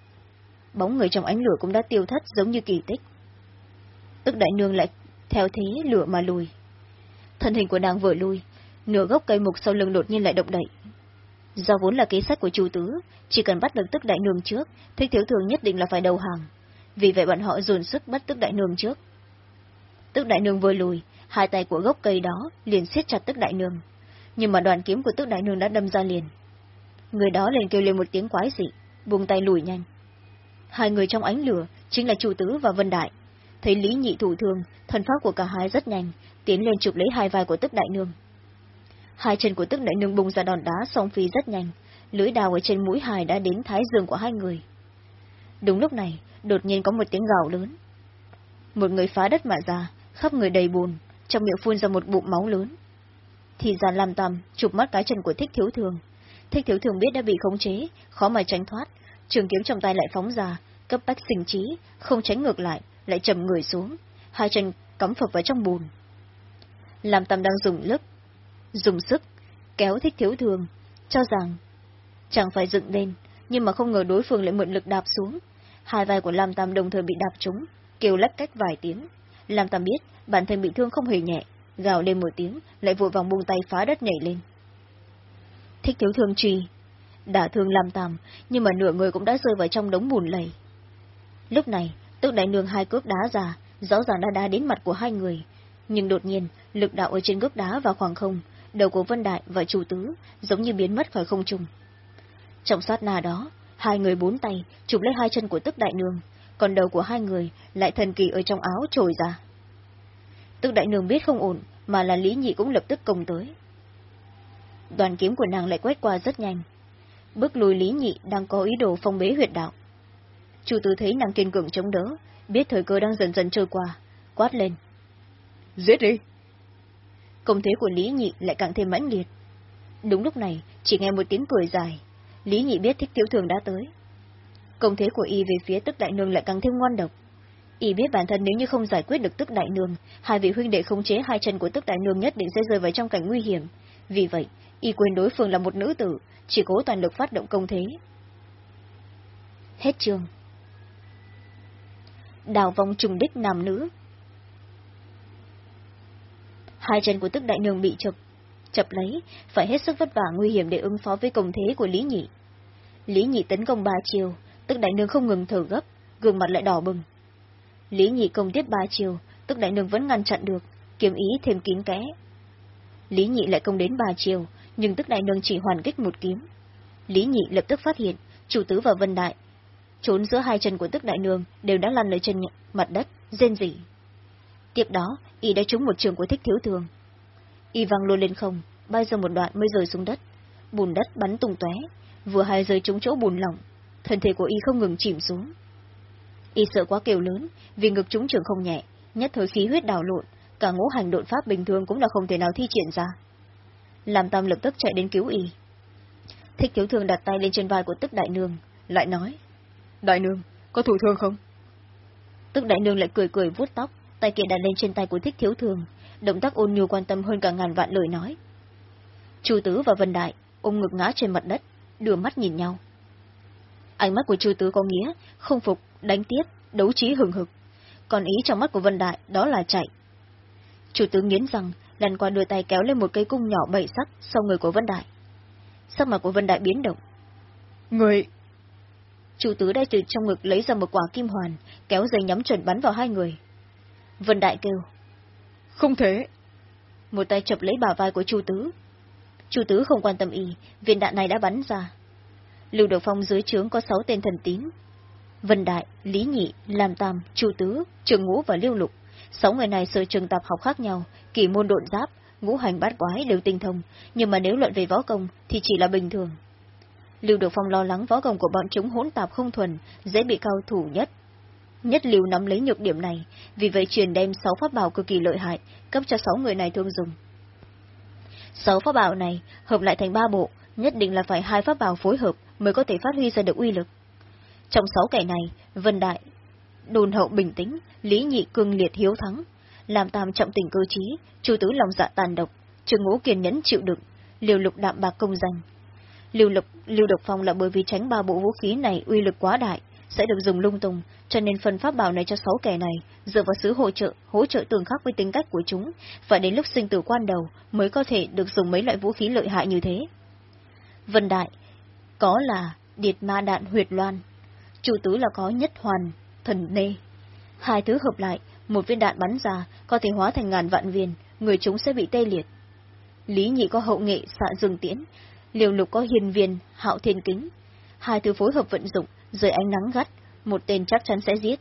Bóng người trong ánh lửa cũng đã tiêu thất giống như kỳ tích. Tức đại nương lại theo thế lửa mà lùi. Thân hình của nàng vừa lùi nửa gốc cây mục sau lưng đột nhiên lại động đậy. Do vốn là kế sách của chu tứ, chỉ cần bắt được tức đại nương trước, thích thiếu thường nhất định là phải đầu hàng. Vì vậy bọn họ dồn sức bắt tức đại nương trước. Tức đại nương vừa lùi, hai tay của gốc cây đó liền siết chặt tức đại nương. Nhưng mà đoàn kiếm của tức đại nương đã đâm ra liền. Người đó liền kêu lên một tiếng quái dị, buông tay lùi nhanh. Hai người trong ánh lửa chính là chủ tứ và Vân Đại. Thấy Lý Nhị thủ thương, thần pháp của cả hai rất nhanh, tiến lên chụp lấy hai vai của tức đại nương. Hai chân của tức đại nương bung ra đòn đá song phi rất nhanh, lưỡi đào ở trên mũi hài đã đến thái dương của hai người. Đúng lúc này, đột nhiên có một tiếng gào lớn. Một người phá đất mà ra, khắp người đầy bùn, trong miệng phun ra một bụng máu lớn. Thì ra làm tầm, chụp mắt cái chân của thích thiếu thường. Thích thiếu thường biết đã bị khống chế, khó mà tránh thoát, trường kiếm trong tay lại phóng ra, cấp bách sinh trí, không tránh ngược lại, lại chầm người xuống, hai chân cắm phập vào trong bùn. Làm tầm đang dùng lực, dùng sức, kéo thích thiếu thường, cho rằng chẳng phải dựng lên, nhưng mà không ngờ đối phương lại mượn lực đạp xuống. Hai vai của Lam Tam đồng thời bị đạp trúng, kêu lách cách vài tiếng. Lam Tam biết bản thân bị thương không hề nhẹ, gào lên một tiếng, lại vội vàng buông tay phá đất nhảy lên. Thích thiếu thương truy, đã thương Lam Tam, nhưng mà nửa người cũng đã rơi vào trong đống bùn lầy. Lúc này, tức đại nương hai cước đá ra, rõ ràng đã đá đến mặt của hai người. Nhưng đột nhiên, lực đạo ở trên cước đá và khoảng không, đầu của Vân Đại và chủ tứ giống như biến mất khỏi không trung. Trong sát na đó, hai người bốn tay chụp lấy hai chân của tức đại nương, còn đầu của hai người lại thần kỳ ở trong áo trồi ra. Tức đại nương biết không ổn, mà là Lý Nhị cũng lập tức công tới. Đoàn kiếm của nàng lại quét qua rất nhanh. Bước lùi Lý Nhị đang có ý đồ phong bế huyệt đạo. Chủ tứ thấy nàng kiên cường chống đỡ, biết thời cơ đang dần dần trôi qua, quát lên. Giết đi! Công thế của Lý Nhị lại càng thêm mãnh liệt. Đúng lúc này, chỉ nghe một tiếng cười dài, Lý Nhị biết thích tiểu thường đã tới. Công thế của y về phía tức đại nương lại càng thêm ngoan độc. Y biết bản thân nếu như không giải quyết được tức đại nương, hai vị huynh đệ khống chế hai chân của tức đại nương nhất định sẽ rơi vào trong cảnh nguy hiểm. Vì vậy, y quên đối phương là một nữ tử, chỉ cố toàn lực phát động công thế. Hết chương. Đào vong trùng đích nam nữ. Hai chân của tức đại nương bị chụp, chập lấy, phải hết sức vất vả nguy hiểm để ứng phó với công thế của Lý Nhị. Lý Nhị tấn công ba chiều, tức đại nương không ngừng thở gấp, gương mặt lại đỏ bừng. Lý Nhị công tiếp ba chiều, tức đại nương vẫn ngăn chặn được, kiếm ý thêm kín kẽ. Lý Nhị lại công đến ba chiều, nhưng tức đại nương chỉ hoàn kích một kiếm. Lý Nhị lập tức phát hiện, chủ tứ và Vân Đại, trốn giữa hai chân của tức đại nương đều đã lăn lên trên mặt đất, rên rỉ. Tiếp đó, y đã trúng một trường của thích thiếu thường, Y văng luôn lên không, bay ra một đoạn mới rơi xuống đất. Bùn đất bắn tung tóe, vừa hay rơi trúng chỗ bùn lỏng, thân thể của y không ngừng chìm xuống. Y sợ quá kêu lớn, vì ngực trúng trường không nhẹ, nhất thời khí huyết đảo lộn, cả ngũ hành độn pháp bình thường cũng là không thể nào thi triển ra. Làm tam lập tức chạy đến cứu y. Thích thiếu thường đặt tay lên trên vai của tức đại nương, lại nói. Đại nương, có thủ thương không? Tức đại nương lại cười cười vuốt tóc, tay kia đặt lên trên tay của thích thiếu thường, động tác ôn nhu quan tâm hơn cả ngàn vạn lời nói. Chu Tứ và Vân Đại ôm ngực ngã trên mặt đất, đưa mắt nhìn nhau. Ánh mắt của Chu Tứ có nghĩa, không phục, đánh tiếp, đấu trí hừng hực. Còn ý trong mắt của Vân Đại đó là chạy. Chu Tứ nghiến rằng, lần qua đưa tay kéo lên một cây cung nhỏ bảy sắc sau người của Vân Đại. Sắc mặt của Vân Đại biến động. Người... Chủ tứ đã từ trong ngực lấy ra một quả kim hoàn, kéo dây nhắm chuẩn bắn vào hai người. Vân Đại kêu. Không thể. Một tay chập lấy bả vai của Chu Tứ. Chu Tứ không quan tâm y, viên đạn này đã bắn ra. Lưu Độc Phong dưới trướng có sáu tên thần tín. Vân Đại, Lý Nhị, Lam Tam, Chu Tứ, Trường Ngũ và Lưu Lục. Sáu người này sở trường tập học khác nhau, kỳ môn độn giáp, ngũ hành bát quái đều tinh thông, nhưng mà nếu luận về võ công thì chỉ là bình thường. Lưu Độc Phong lo lắng võ công của bọn chúng hỗn tạp không thuần, dễ bị cao thủ nhất Nhất liều nắm lấy nhược điểm này, vì vậy truyền đem sáu pháp bảo cực kỳ lợi hại, cấp cho sáu người này thương dùng. Sáu pháp bảo này hợp lại thành ba bộ, nhất định là phải hai pháp bảo phối hợp mới có thể phát huy ra được uy lực. Trong sáu kẻ này, Vân Đại, đồn hậu bình tĩnh, Lý Nhị cương liệt hiếu thắng, làm tam trọng tình cơ trí, chu tứ lòng dạ tàn độc, trường ngũ kiên nhẫn chịu đựng, liều lục đạm bạc công danh. Liều lục, liều độc phong là bởi vì tránh ba bộ vũ khí này uy lực quá đại, sẽ được dùng lung tung, cho nên phần pháp bảo này cho sáu kẻ này, dựa vào sự hỗ trợ, hỗ trợ tương khắc với tính cách của chúng, và đến lúc sinh tử quan đầu mới có thể được dùng mấy loại vũ khí lợi hại như thế. Vân Đại, có là điệt ma đạn huyệt loan, chủ tứ là có nhất hoàn, thần nê. Hai thứ hợp lại, một viên đạn bắn ra, có thể hóa thành ngàn vạn viên, người chúng sẽ bị tê liệt. Lý nhị có hậu nghệ xạ dương tiễn, liều lục có hiền viên, hạo thiên kính. Hai thứ phối hợp vận dụng, dưới ánh nắng gắt, một tên chắc chắn sẽ giết.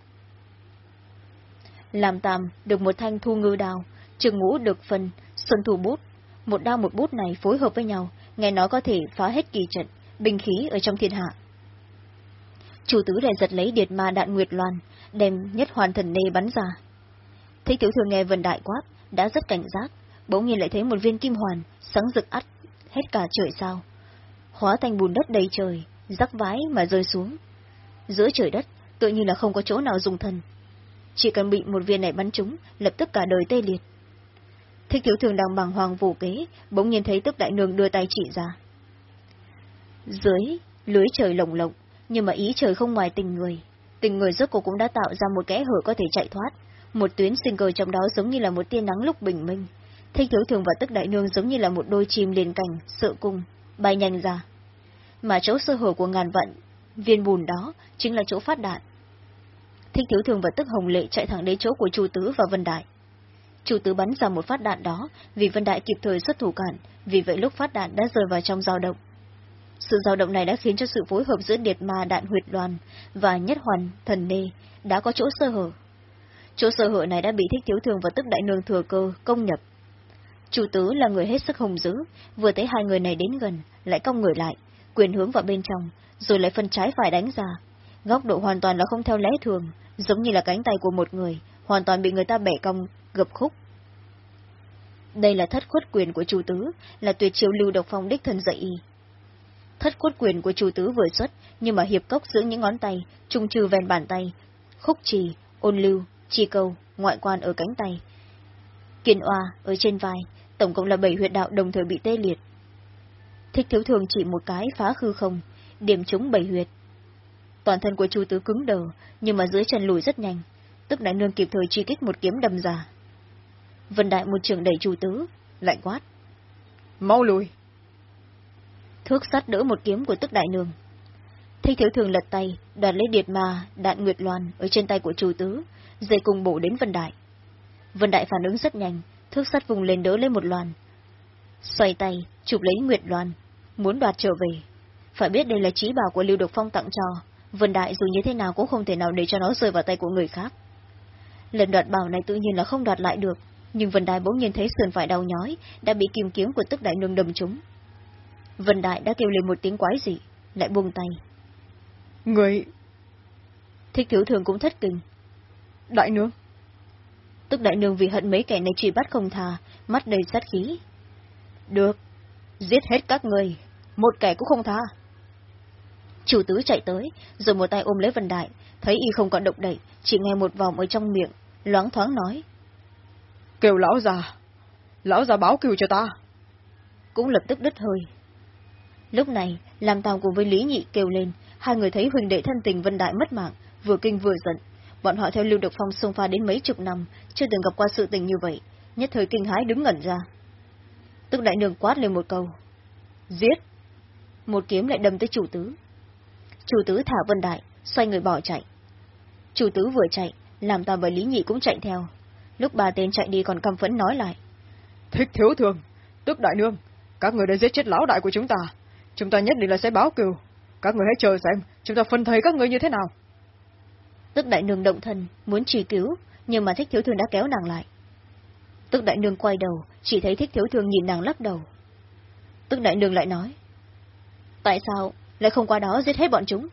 Làm tàm được một thanh thu ngư đào, trường ngũ được phần xuân thủ bút. Một đao một bút này phối hợp với nhau, nghe nói có thể phá hết kỳ trận, binh khí ở trong thiên hạ. Chủ tứ lại giật lấy điệt ma đạn nguyệt loan, đem nhất hoàn thần nê bắn ra. Thấy tiểu thư nghe vần đại quát, đã rất cảnh giác, bỗng nhiên lại thấy một viên kim hoàn, sáng rực ắt, hết cả trời sao. Hóa thành bùn đất đầy trời, rắc vái mà rơi xuống giữa trời đất, tự như là không có chỗ nào dùng thần. Chỉ cần bị một viên này bắn trúng, lập tức cả đời tê liệt. Thích thiếu thường đang bằng hoàng vũ kế, bỗng nhiên thấy tức đại nương đưa tay chỉ ra. Dưới, lưới trời lồng lộng, nhưng mà ý trời không ngoài tình người. Tình người rốt cuộc cũng đã tạo ra một kẽ hở có thể chạy thoát. Một tuyến sinh cờ trong đó giống như là một tia nắng lúc bình minh. Thích thiếu thường và tức đại nương giống như là một đôi chim liền cành, sợ cung, bay nhanh ra. Mà chỗ sơ hở của ngàn vận, viên bùn đó, chính là chỗ phát đạn. Thích thiếu thường và tức hồng lệ chạy thẳng đến chỗ của Chu Tứ và Vân Đại. Chu Tứ bắn ra một phát đạn đó, vì Vân Đại kịp thời xuất thủ cản, vì vậy lúc phát đạn đã rơi vào trong dao động. Sự dao động này đã khiến cho sự phối hợp giữa điệt ma đạn huyệt đoàn và nhất hoàn, thần nê, đã có chỗ sơ hở. Chỗ sơ hở này đã bị thích thiếu thường và tức đại nương thừa cơ, công nhập. Chủ tứ là người hết sức hùng dữ, vừa thấy hai người này đến gần, lại cong người lại, quyền hướng vào bên trong, rồi lại phân trái phải đánh ra. Góc độ hoàn toàn là không theo lẽ thường, giống như là cánh tay của một người, hoàn toàn bị người ta bẻ cong, gập khúc. Đây là thất khuất quyền của chủ tứ, là tuyệt chiêu lưu độc phong đích thân dạy y. Thất khuất quyền của chủ tứ vừa xuất, nhưng mà hiệp cốc giữa những ngón tay, trung trừ ven bàn tay, khúc trì, ôn lưu, chi câu, ngoại quan ở cánh tay. Kiên oa ở trên vai, tổng cộng là bảy huyệt đạo đồng thời bị tê liệt. Thích thiếu thường chỉ một cái phá hư không, điểm trúng bảy huyệt. Toàn thân của chu tứ cứng đờ, nhưng mà dưới chân lùi rất nhanh, tức đại nương kịp thời chi kích một kiếm đâm ra. Vân đại một trường đẩy chu tứ, lạnh quát. Mau lùi! Thước sắt đỡ một kiếm của tức đại nương. Thích thiếu thường lật tay, đoạt lấy điệt ma, đạn nguyệt loan ở trên tay của chu tứ, dây cùng bổ đến Vân Đại. Vân Đại phản ứng rất nhanh, thước sắt vùng lên đỡ lên một loan. Xoay tay, chụp lấy Nguyệt Loan, muốn đoạt trở về. Phải biết đây là trí bảo của Lưu Độc Phong tặng cho, Vân Đại dù như thế nào cũng không thể nào để cho nó rơi vào tay của người khác. Lần đoạt bảo này tự nhiên là không đoạt lại được, nhưng Vân Đại bỗng nhiên thấy sườn phải đau nhói, đã bị kim kiếm của tức đại nương đâm trúng. Vân Đại đã kêu lên một tiếng quái dị, lại buông tay. Người... Thích thiếu thường cũng thất kinh. Đại nương. Tức đại nương vì hận mấy kẻ này truy bắt không thà, mắt đầy sát khí. Được, giết hết các người, một kẻ cũng không tha. Chủ tứ chạy tới, rồi một tay ôm lấy Vân Đại, thấy y không còn động đậy, chỉ nghe một vòng ở trong miệng, loáng thoáng nói. Kêu lão già, lão già báo kêu cho ta. Cũng lập tức đứt hơi. Lúc này, làm tàu cùng với Lý Nhị kêu lên, hai người thấy huỳnh đệ thân tình Vân Đại mất mạng, vừa kinh vừa giận. Bọn họ theo Lưu Độc Phong xông pha đến mấy chục năm, chưa từng gặp qua sự tình như vậy, nhất thời kinh hãi đứng ngẩn ra. Tức đại nương quát lên một câu. Giết! Một kiếm lại đâm tới chủ tứ. Chủ tứ thả Vân Đại, xoay người bỏ chạy. Chủ tứ vừa chạy, làm tàu và Lý Nhị cũng chạy theo. Lúc ba tên chạy đi còn căm phẫn nói lại. Thích thiếu thường, tức đại nương, các người đã giết chết lão đại của chúng ta. Chúng ta nhất định là sẽ báo cừu. Các người hãy chờ xem, chúng ta phân thầy các người như thế nào. Tức đại nương động thân, muốn truy cứu, nhưng mà thích thiếu thường đã kéo nàng lại. Tức đại nương quay đầu, chỉ thấy thích thiếu thường nhìn nàng lắc đầu. Tức đại nương lại nói. Tại sao lại không qua đó giết hết bọn chúng?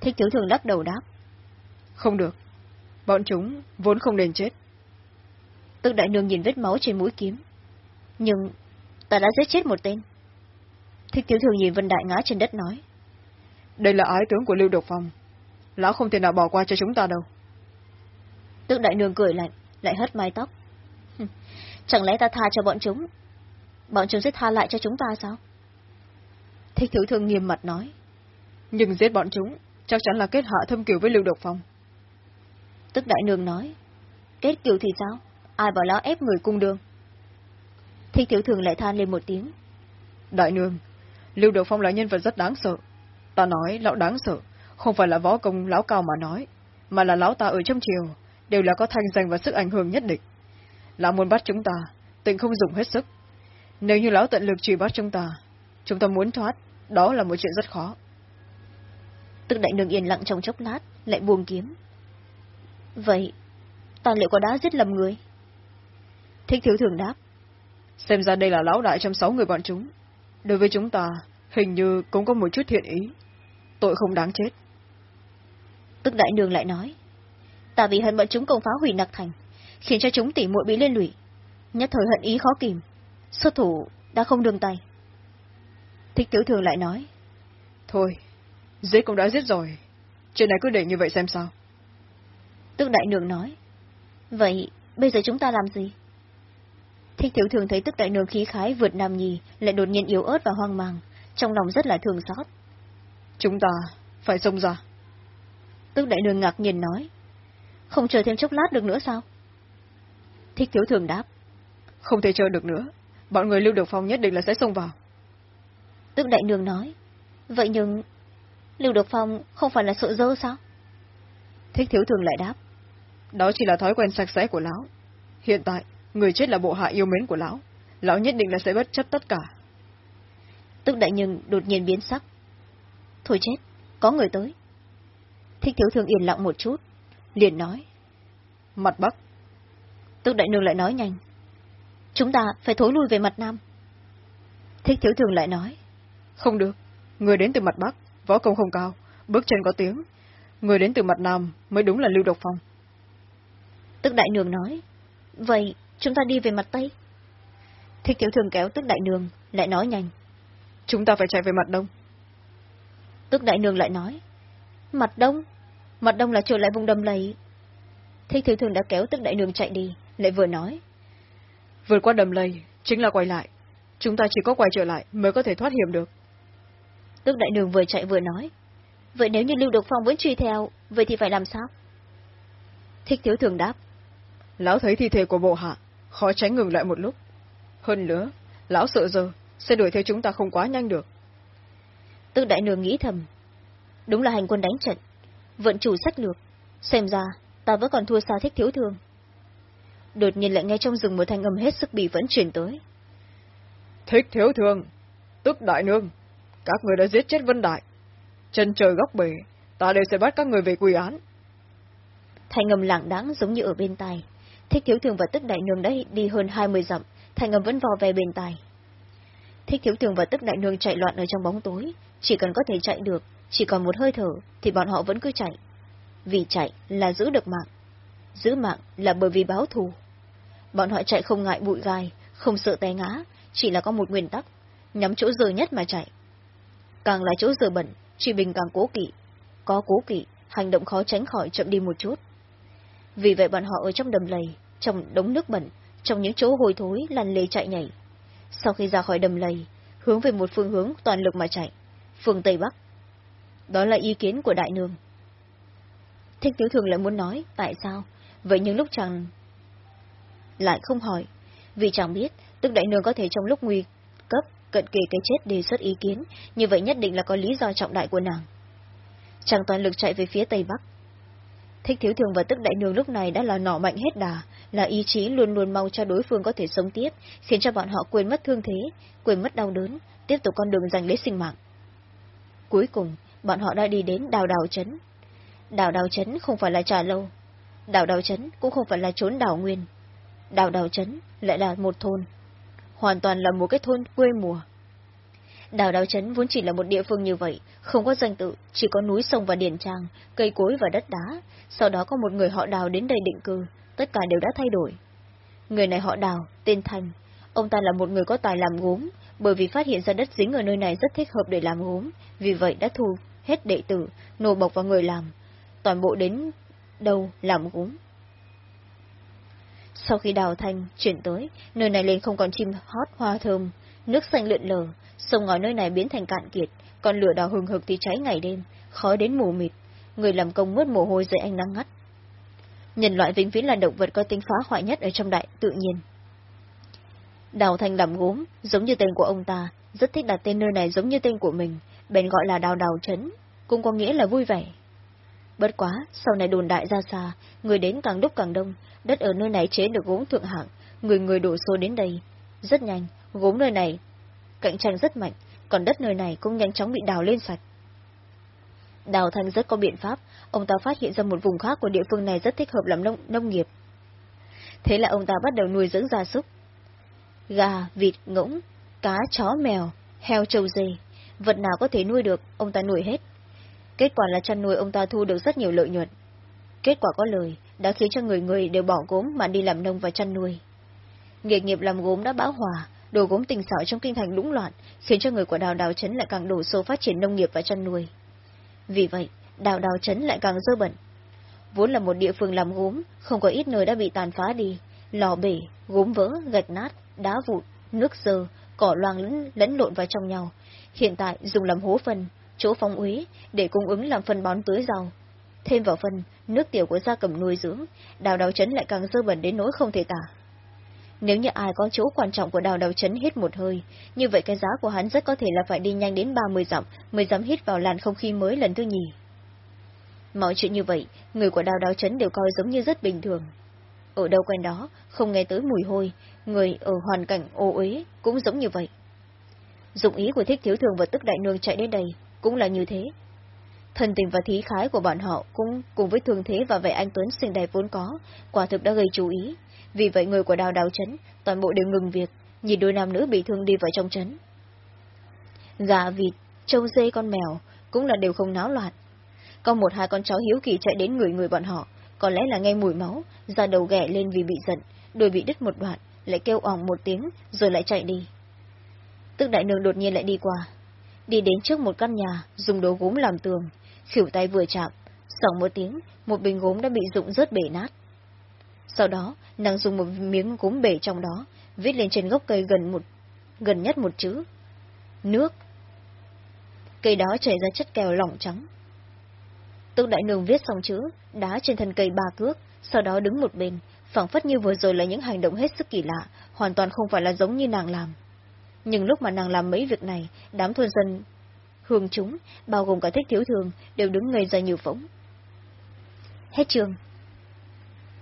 Thích thiếu thường lắc đầu đáp. Không được. Bọn chúng vốn không nên chết. Tức đại nương nhìn vết máu trên mũi kiếm. Nhưng ta đã giết chết một tên. Thích thiếu thường nhìn Vân Đại ngã trên đất nói. Đây là ái tướng của Lưu Độc Phong. Lão không thể nào bỏ qua cho chúng ta đâu. Tức đại nương cười lạnh, lại hất mái tóc. Chẳng lẽ ta tha cho bọn chúng? Bọn chúng sẽ tha lại cho chúng ta sao? Thích thiếu thương nghiêm mặt nói. Nhưng giết bọn chúng, chắc chắn là kết hạ thâm kiều với Lưu Độc Phong. Tức đại nương nói. Kết kiều thì sao? Ai bảo lão ép người cung đường? Thích thiếu thường lại than lên một tiếng. Đại nương, Lưu Độc Phong là nhân vật rất đáng sợ. Ta nói lão đáng sợ, không phải là võ công lão cao mà nói, mà là lão ta ở trong triều, đều là có thanh danh và sức ảnh hưởng nhất định. Lão muốn bắt chúng ta, tịnh không dùng hết sức. Nếu như lão tận lực truy bắt chúng ta, chúng ta muốn thoát, đó là một chuyện rất khó. Tức đại nương yên lặng trong chốc lát, lại buông kiếm. Vậy, ta liệu có đã giết lầm người? Thích thiếu thường đáp. Xem ra đây là lão đại trong sáu người bọn chúng. Đối với chúng ta, hình như cũng có một chút thiện ý. Tội không đáng chết. Tức đại nương lại nói. Ta vì hận bọn chúng công phá hủy nặc thành, khiến cho chúng tỉ muội bị liên lụy. Nhất thời hận ý khó kìm. Xuất thủ đã không đường tay. Thích tiểu thường lại nói. Thôi, giết cũng đã giết rồi. chuyện này cứ để như vậy xem sao. Tức đại nương nói. Vậy, bây giờ chúng ta làm gì? Thích thiếu thường thấy tức đại nương khí khái vượt nam nhì, lại đột nhiên yếu ớt và hoang mang, trong lòng rất là thường xót. Chúng ta phải xông ra. Tức đại nương ngạc nhiên nói. Không chờ thêm chốc lát được nữa sao? Thích thiếu thường đáp. Không thể chờ được nữa. Bọn người lưu được phong nhất định là sẽ xông vào. Tức đại nương nói. Vậy nhưng, lưu được phong không phải là sợ dơ sao? Thích thiếu thường lại đáp. Đó chỉ là thói quen sạch sẽ của lão. Hiện tại, người chết là bộ hạ yêu mến của lão. Lão nhất định là sẽ bất chấp tất cả. Tức đại nhưng đột nhiên biến sắc. Thôi chết, có người tới. Thích thiếu thường yên lặng một chút, liền nói. Mặt bắc. Tức đại nương lại nói nhanh. Chúng ta phải thối lui về mặt nam. Thích thiếu thường lại nói. Không được. Người đến từ mặt bắc, võ công không cao, bước chân có tiếng. Người đến từ mặt nam mới đúng là lưu độc phong. Tức đại nương nói. Vậy, chúng ta đi về mặt tây. Thích thiếu thường kéo tức đại nương, lại nói nhanh. Chúng ta phải chạy về mặt đông. Tức đại nương lại nói. Mặt đông? Mặt đông là trở lại vùng đầm lầy. Thích thiếu thường đã kéo tức đại nương chạy đi, lại vừa nói. Vượt qua đầm lầy, chính là quay lại. Chúng ta chỉ có quay trở lại mới có thể thoát hiểm được. Tức đại nương vừa chạy vừa nói. Vậy nếu như Lưu Độc Phong vẫn truy theo, vậy thì phải làm sao? Thích thiếu thường đáp. Lão thấy thi thể của bộ hạ, khó tránh ngừng lại một lúc. Hơn nữa, lão sợ giờ, sẽ đuổi theo chúng ta không quá nhanh được. Tức đại nương nghĩ thầm. Đúng là hành quân đánh trận, vận chủ sách lược. Xem ra, ta vẫn còn thua xa thích thiếu thường. Đột nhiên lại nghe trong rừng một thanh âm hết sức bị vẫn chuyển tới. Thích thiếu thường, tức đại nương, các người đã giết chết Vân Đại. Chân trời góc bể, ta đều sẽ bắt các người về quy án. Thanh âm lặng đáng giống như ở bên tai. Thích thiếu thường và tức đại nương đã đi hơn hai mươi dặm, thanh âm vẫn vò về bên tai. Thích thiếu thường và tức đại nương chạy loạn ở trong bóng tối, chỉ cần có thể chạy được, chỉ còn một hơi thở, thì bọn họ vẫn cứ chạy. Vì chạy là giữ được mạng. Giữ mạng là bởi vì báo thù. Bọn họ chạy không ngại bụi gai, không sợ té ngã, chỉ là có một nguyên tắc, nhắm chỗ giờ nhất mà chạy. Càng là chỗ giờ bẩn, chị Bình càng cố kỵ. Có cố kỵ, hành động khó tránh khỏi chậm đi một chút. Vì vậy bọn họ ở trong đầm lầy, trong đống nước bẩn, trong những chỗ hôi thối lăn lê chạy nhảy. Sau khi ra khỏi đầm lầy, hướng về một phương hướng toàn lực mà chạy, phương Tây Bắc. Đó là ý kiến của đại nương. Thích Tiếu thường lại muốn nói, tại sao? Vậy nhưng lúc chàng lại không hỏi, vì chàng biết, tức đại nương có thể trong lúc nguy cận kề cái chết đề xuất ý kiến, như vậy nhất định là có lý do trọng đại của nàng. Chàng toàn lực chạy về phía Tây Bắc. Thích thiếu thường và tức đại nương lúc này đã là nỏ mạnh hết đà, là ý chí luôn luôn mong cho đối phương có thể sống tiếp, khiến cho bọn họ quên mất thương thế, quên mất đau đớn, tiếp tục con đường giành lấy sinh mạng. Cuối cùng, bọn họ đã đi đến đào đào chấn. Đào đào chấn không phải là trà lâu, đào đào chấn cũng không phải là trốn đảo nguyên. Đào đào chấn lại là một thôn, hoàn toàn là một cái thôn quê mùa. Đào đào trấn vốn chỉ là một địa phương như vậy, không có danh tự, chỉ có núi sông và điển trang, cây cối và đất đá. Sau đó có một người họ đào đến đây định cư, tất cả đều đã thay đổi. Người này họ đào, tên Thành. Ông ta là một người có tài làm gốm, bởi vì phát hiện ra đất dính ở nơi này rất thích hợp để làm gốm, vì vậy đã thu hết đệ tử, nô bộc vào người làm. Toàn bộ đến đâu làm gốm. Sau khi đào thanh chuyển tới, nơi này lên không còn chim hót hoa thơm, nước xanh lượn lờ, sông ngòi nơi này biến thành cạn kiệt, còn lửa đào hừng hực thì cháy ngày đêm, khói đến mù mịt, người làm công mướt mồ hôi dưới ánh nắng ngắt. Nhân loại vĩnh viễn là động vật có tính phá hoại nhất ở trong đại tự nhiên. Đào thanh làm gốm, giống như tên của ông ta, rất thích đặt tên nơi này giống như tên của mình, bèn gọi là đào đào trấn, cũng có nghĩa là vui vẻ. Bất quá, sau này đồn đại ra xa, người đến càng lúc càng đông, đất ở nơi này chế được gốm thượng hạng, người người đổ xô đến đây. Rất nhanh, gốm nơi này cạnh tranh rất mạnh, còn đất nơi này cũng nhanh chóng bị đào lên sạch. Đào Thanh rất có biện pháp, ông ta phát hiện ra một vùng khác của địa phương này rất thích hợp làm nông, nông nghiệp. Thế là ông ta bắt đầu nuôi dưỡng gia súc. Gà, vịt, ngỗng, cá, chó, mèo, heo, trâu dê, vật nào có thể nuôi được, ông ta nuôi hết. Kết quả là chăn nuôi ông ta thu được rất nhiều lợi nhuận. Kết quả có lời, đã khiến cho người người đều bỏ gốm mà đi làm nông và chăn nuôi. Nghề nghiệp làm gốm đã bão hòa, đồ gốm tình xảo trong kinh thành lũng loạn, khiến cho người của đào đào chấn lại càng đổ xô phát triển nông nghiệp và chăn nuôi. Vì vậy, đào đào chấn lại càng dơ bẩn. Vốn là một địa phương làm gốm, không có ít nơi đã bị tàn phá đi, lò bể, gốm vỡ, gạch nát, đá vụn, nước dơ, cỏ loang lẫn, lẫn lộn vào trong nhau. Hiện tại dùng làm hố phân, chỗ phong úy, để cung ứng làm phân bón tưới rau. Thêm vào phân, nước tiểu của gia cầm nuôi dưỡng, đào đào chấn lại càng dơ bẩn đến nỗi không thể tả. Nếu như ai có chỗ quan trọng của đào đào chấn hít một hơi, như vậy cái giá của hắn rất có thể là phải đi nhanh đến 30 dặm mới dám hít vào làn không khí mới lần thứ nhì. Mọi chuyện như vậy, người của đào đào chấn đều coi giống như rất bình thường. Ở đâu quen đó, không nghe tới mùi hôi, người ở hoàn cảnh ô uế cũng giống như vậy. Dụng ý của thích thiếu thường và tức đại nương chạy đến đây, cũng là như thế. Thần tình và thí khái của bọn họ cũng cùng với thường thế và vẻ anh Tuấn xinh đẹp vốn có, quả thực đã gây chú ý. Vì vậy người của đào đào chấn, toàn bộ đều ngừng việc, nhìn đôi nam nữ bị thương đi vào trong chấn. Gà vịt, trâu dê con mèo cũng là đều không náo loạn. Có một hai con chó hiếu kỳ chạy đến người người bọn họ, có lẽ là nghe mùi máu, ra đầu ghẻ lên vì bị giận, đôi bị đứt một đoạn, lại kêu ỏng một tiếng, rồi lại chạy đi. Tức đại nương đột nhiên lại đi qua, đi đến trước một căn nhà, dùng đồ gốm làm tường, khỉu tay vừa chạm, sỏng một tiếng, một bình gốm đã bị rụng rớt bể nát. Sau đó, nàng dùng một miếng gốm bể trong đó, viết lên trên gốc cây gần một gần nhất một chữ. Nước. Cây đó chảy ra chất kèo lỏng trắng. Tước đại nương viết xong chữ, đá trên thân cây ba cước, sau đó đứng một bên, phảng phất như vừa rồi là những hành động hết sức kỳ lạ, hoàn toàn không phải là giống như nàng làm. Nhưng lúc mà nàng làm mấy việc này, đám thôn dân hương chúng, bao gồm cả thích thiếu thường, đều đứng ngây ra như phóng. Hết trường.